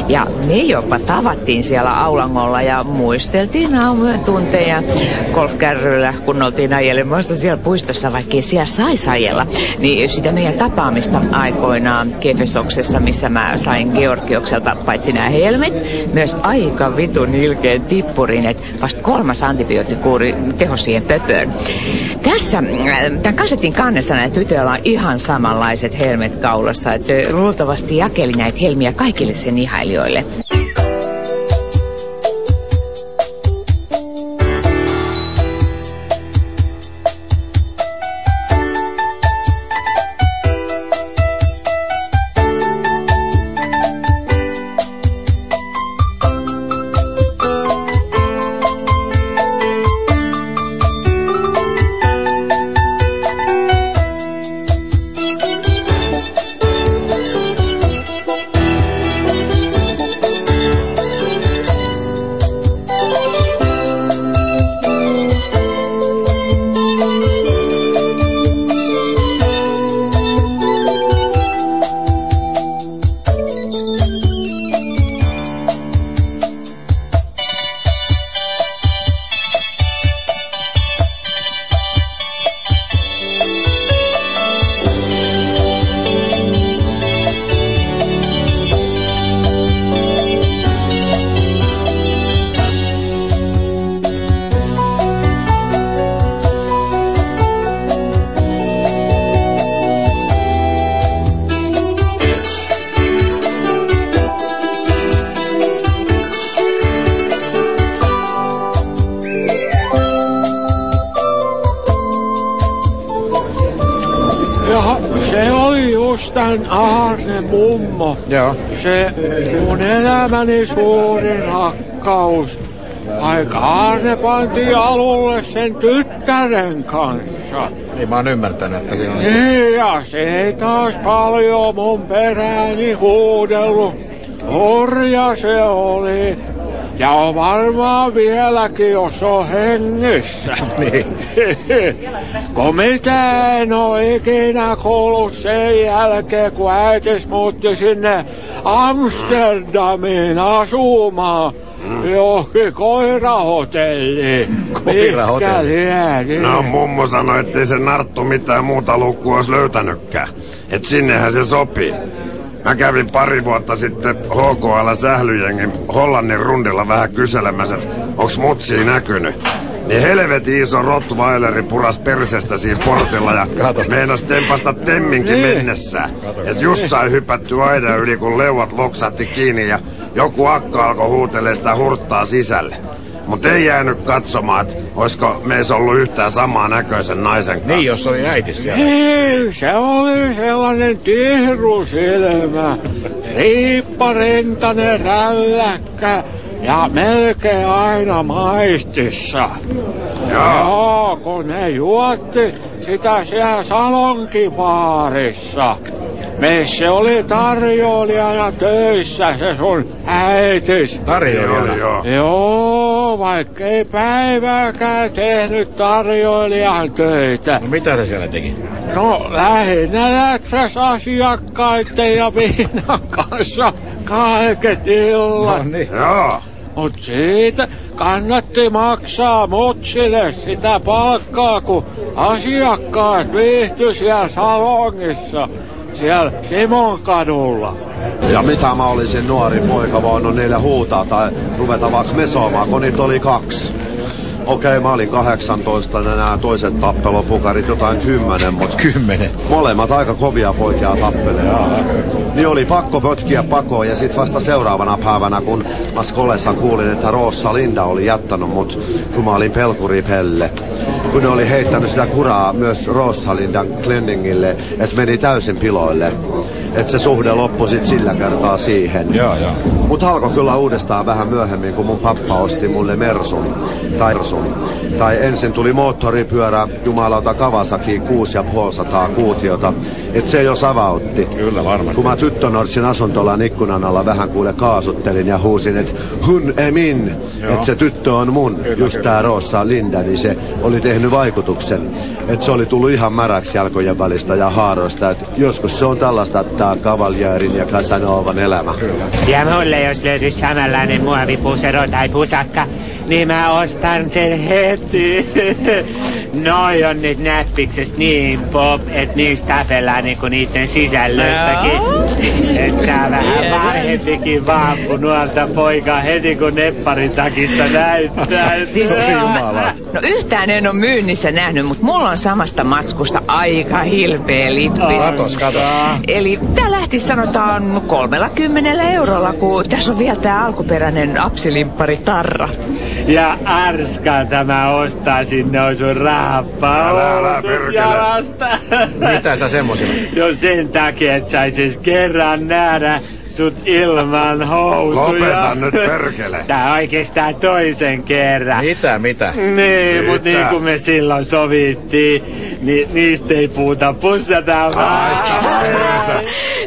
Speaker 3: Ja me jopa tavattiin siellä Aulangolla ja muisteltiin aamujen tunteja golfkärryllä, kun oltiin ajelemassa siellä puistossa, vaikka siellä saisi ajella. Niin sitä meidän tapaamista aikoinaan Kefesoksessa, missä mä sain Georgiokselta paitsi nämä helmet, myös aika vitun ilkeen tippurin, että vasta kolmas antibioottikuuri tehosi siihen pöpöön. Tässä, äh, tämän kasetin kannessa näillä tytöillä on ihan samanlaiset helmet kaulassa, että se luultavasti jakeli näitä helmiä kaikille sen ihailijoille.
Speaker 10: Ja
Speaker 1: Joo.
Speaker 10: Se mun elämäni suurin rakkaus. Vaikka Aarne pantiin alulle sen tyttären kanssa.
Speaker 1: Niin mä oon ymmärtänyt, että siinä on...
Speaker 10: Niin, ja se ei taas paljon mun perääni huudellut. Orja se oli. Ja on varmaan vieläkin, jos on hengissä.
Speaker 1: niin.
Speaker 10: kun mitä en ole ikinä kuullut sen jälkeen, kun äitis muutti sinne Amsterdamiin asumaan. Johonkin koirahotelliin.
Speaker 1: Koirahotelli?
Speaker 10: Mikä lienee.
Speaker 7: No mummo sanoi, ettei se Narttu mitään muuta lukua olisi löytänytkään. Et sinnehän se sopii. Mä kävin pari vuotta sitten HKL sählyjengin Hollannin rundilla vähän kyselemässä, että onks mutsia näkynyt. Niin helvetin iso Rottweileri puras persestä siinä portilla ja meinas tempasta temminkin
Speaker 10: Niin.
Speaker 7: mennessään. Et just sai hypätty aidan yli, kun leuat loksahti kiinni ja joku akka alkoi huutelee sitä hurttaa sisälle. Mutta ei jäänyt katsomaan, että olisiko meissä ollut yhtään samaa näköisen naisen kanssa.
Speaker 1: Niin, jos oli äiti siellä.
Speaker 10: Ei, se oli sellainen tihrusilmä, riipparentainen rälläkkä ja melkein aina maistissa. Joo, kun ne juotti sitä siellä salonkipaarissa. Meissä oli tarjoilijana töissä se sun äitis.
Speaker 1: Tarjoilijana?
Speaker 7: Joo,
Speaker 10: Joo, vaikka ei päivääkään tehnyt tarjoilijan töitä.
Speaker 1: No mitä se siellä teki?
Speaker 10: No lähinnä lätsäs asiakkaiden ja viinan kanssa kaiket illat.
Speaker 1: No niin.
Speaker 7: Joo.
Speaker 10: Mut siitä kannatti maksaa mutsille sitä palkkaa, kun asiakkaat viihtyi siellä salongissa, siellä Simonkadulla.
Speaker 5: Ja mitä mä olisin nuori poika voinut niille huutaa tai ruveta vaikka mesoamaan, kun niitä oli kaksi. Okei, mä olin 18 ja nämä toiset tappelopukarit jotain kymmenen, mutta
Speaker 1: Kymmenen.
Speaker 5: molemmat aika kovia poikia tappelee. Niin oli pakko pötkiä pakoon ja sit vasta seuraavana päivänä, kun mä skolessa kuulin, että Roossa Linda oli jättänyt mut, kun mä olin pelkuripelle. Kun ne oli heittänyt sitä kuraa myös Roossa Lindan Glenningille, että meni täysin piloille. Että se suhde loppui sit sillä kertaa siihen.
Speaker 1: Joo, joo.
Speaker 5: Mut alkoi kyllä uudestaan vähän myöhemmin, kun mun pappa osti mulle Mersun. Tai Mersun. Tai ensin tuli moottoripyörä jumalauta Kawasaki 6500 kuutiota. Et se jo savautti.
Speaker 1: Kyllä varmasti.
Speaker 5: Kun mä tyttönorsin asuntolan ikkunan alla vähän kuule kaasuttelin ja huusin, että hun emin, että se tyttö on mun.
Speaker 1: Kyllä,
Speaker 5: Just
Speaker 1: kyllä.
Speaker 5: tää Roossa Linda, niin se oli tehnyt vaikutuksen. Että se oli tullut ihan märäksi jalkojen välistä ja haaroista. Et joskus se on tällaista tää kavaljäärin ja Casanovan elämä.
Speaker 12: Ja mulle jos löytyisi samanlainen muovipusero tai pusakka, niin mä ostan sen heti. Noi on nyt näppiksestä niin pop, että niistä tapellaan niinku niiden sisällöstäkin. Et saa vähän vanhempikin vaappu nuorta poikaa heti kun nepparin takissa näyttää.
Speaker 3: Siis, no yhtään en ole myynnissä nähnyt, mutta mulla on samasta matskusta aika hilpeä lippis.
Speaker 1: Katos, katos.
Speaker 3: Eli tää lähti sanotaan 30 eurolla, kun tässä on vielä tää alkuperäinen apsilimppari tarra.
Speaker 12: Ja Arska tämä ostaisin ne on sun raappa
Speaker 17: Älä, älä,
Speaker 12: jalasta.
Speaker 1: Mitä sä semmosilla?
Speaker 12: Jo sen takia, että saisis kerran nähdä sut ilman housuja.
Speaker 17: Lopeta nyt perkele.
Speaker 12: Tää oikeastaan toisen kerran.
Speaker 1: Mitä, mitä?
Speaker 12: Niin, mut
Speaker 17: Mitä?
Speaker 12: niin kuin me silloin sovittiin, niin niistä ei puhuta pussata vaan.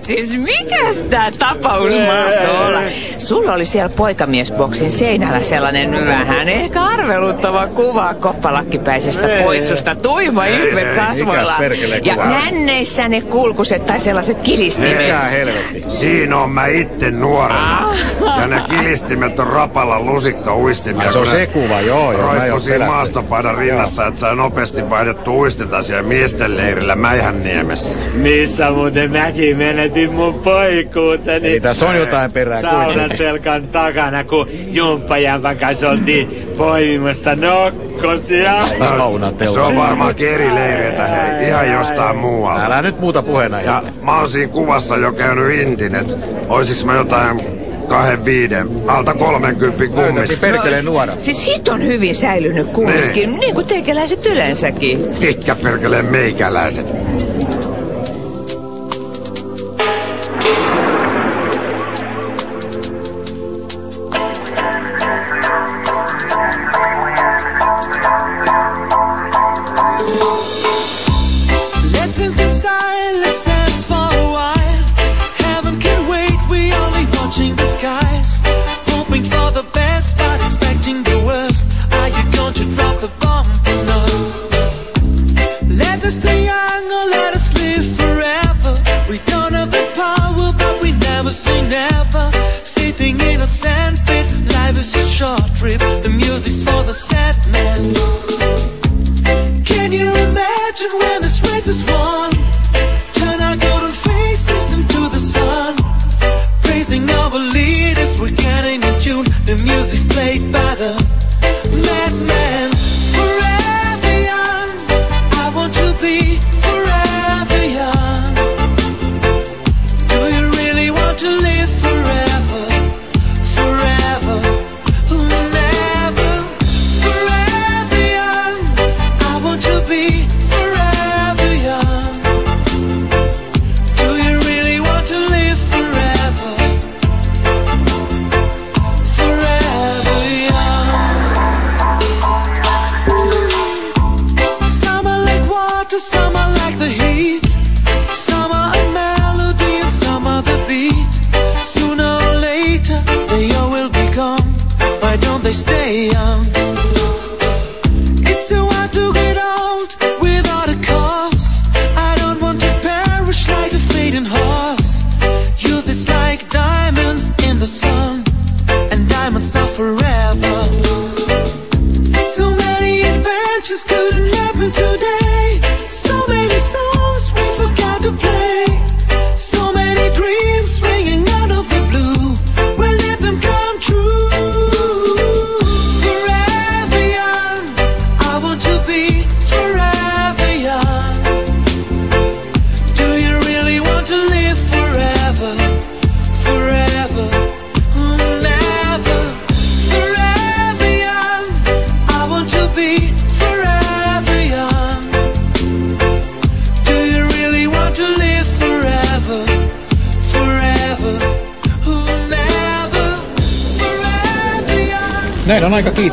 Speaker 3: Siis mikäs tää tapaus mahtoi olla? Sulla oli siellä poikamiesboksin seinällä sellainen vähän ehkä arveluttava kuva koppalakkipäisestä poitsusta. Tuima
Speaker 17: ei,
Speaker 3: kasvoilla. Ja nänneissä ne kulkuset tai sellaiset kilistimet.
Speaker 1: Mikä helvetti?
Speaker 17: Siinä on mä itse nuorena. Ja ne kilistimet on rapalla lusikka uistimia.
Speaker 1: Se on se kuva, joo, joo, mä
Speaker 17: maastopaidan rinnassa, että sai nopeasti vaihdettu uistinta siellä miesten leirillä Mäihänniemessä.
Speaker 12: Missä muuten mäkin menetin mun poikuuteni.
Speaker 1: Eli tässä on jotain perää.
Speaker 12: Saunatelkan takana, kun jumppajämpän kanssa oltiin poimimassa nokkosia.
Speaker 17: Se on varmaankin eri leireiltä, hei. Ihan jostain muualta.
Speaker 1: Älä nyt muuta puheena.
Speaker 17: Ja mä oon siinä kuvassa jo käynyt intin, et oisiks mä jotain kahden viiden, alta kolmenkympin kummis.
Speaker 1: perkele nuora.
Speaker 3: Siis hit on hyvin säilynyt kumminkin, niin, niin kuin teikäläiset yleensäkin.
Speaker 17: Mitkä perkele meikäläiset?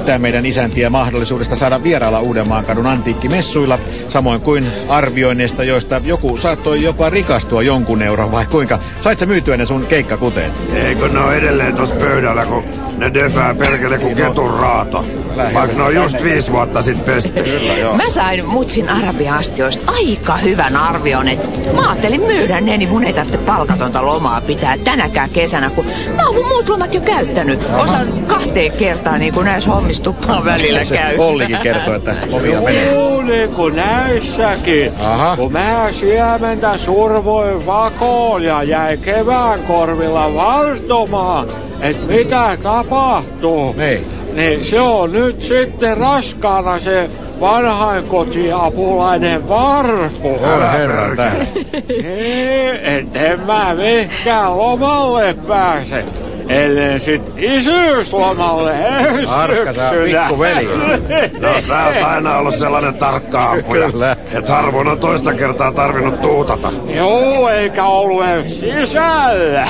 Speaker 1: Kiittää meidän isäntiä mahdollisuudesta saada vierailla Uudenmaan kadun antiikkimessuilla. Samoin kuin arvioinneista, joista joku saattoi jopa rikastua jonkun euron, vai kuinka? Sait sä myytyä ne sun keikkakuteet?
Speaker 7: Eikö ne ole edelleen tuossa pöydällä, kun ne defää perkele kuin ketun raato? Vaikka ne on just viisi vuotta sitten pesty.
Speaker 3: Mä sain mutsin arabiastioista aika hyvän arvion, että mä ajattelin myydä ne, niin mun ei tarvitse palkatonta lomaa pitää tänäkään kesänä, kun mä oon mun muut lomat jo käyttänyt. Osan kahteen kertaan, niin kuin näissä hommissa tuppaa välillä käy.
Speaker 1: Ollikin kertoo, että omia menee.
Speaker 10: Juu, niin kuin näissäkin.
Speaker 1: Aha.
Speaker 10: Kun mä siementä survoin vakoon ja jäi kevään korvilla vartomaan, että mitä tapahtuu.
Speaker 1: Niin.
Speaker 10: Niin se on nyt sitten raskaana se vanhainkotiapulainen varpu.
Speaker 1: Älä herran tähden.
Speaker 10: Niin, et en mä mihinkään lomalle pääse. Ellen sit isyyslomalle ensi
Speaker 7: Arska, pikkuveli. No sä oot aina ollut sellainen tarkka ampuja.
Speaker 1: Kyllä.
Speaker 7: Et harvoin on toista kertaa tarvinnut tuutata.
Speaker 10: Joo, eikä ollut edes sisällä.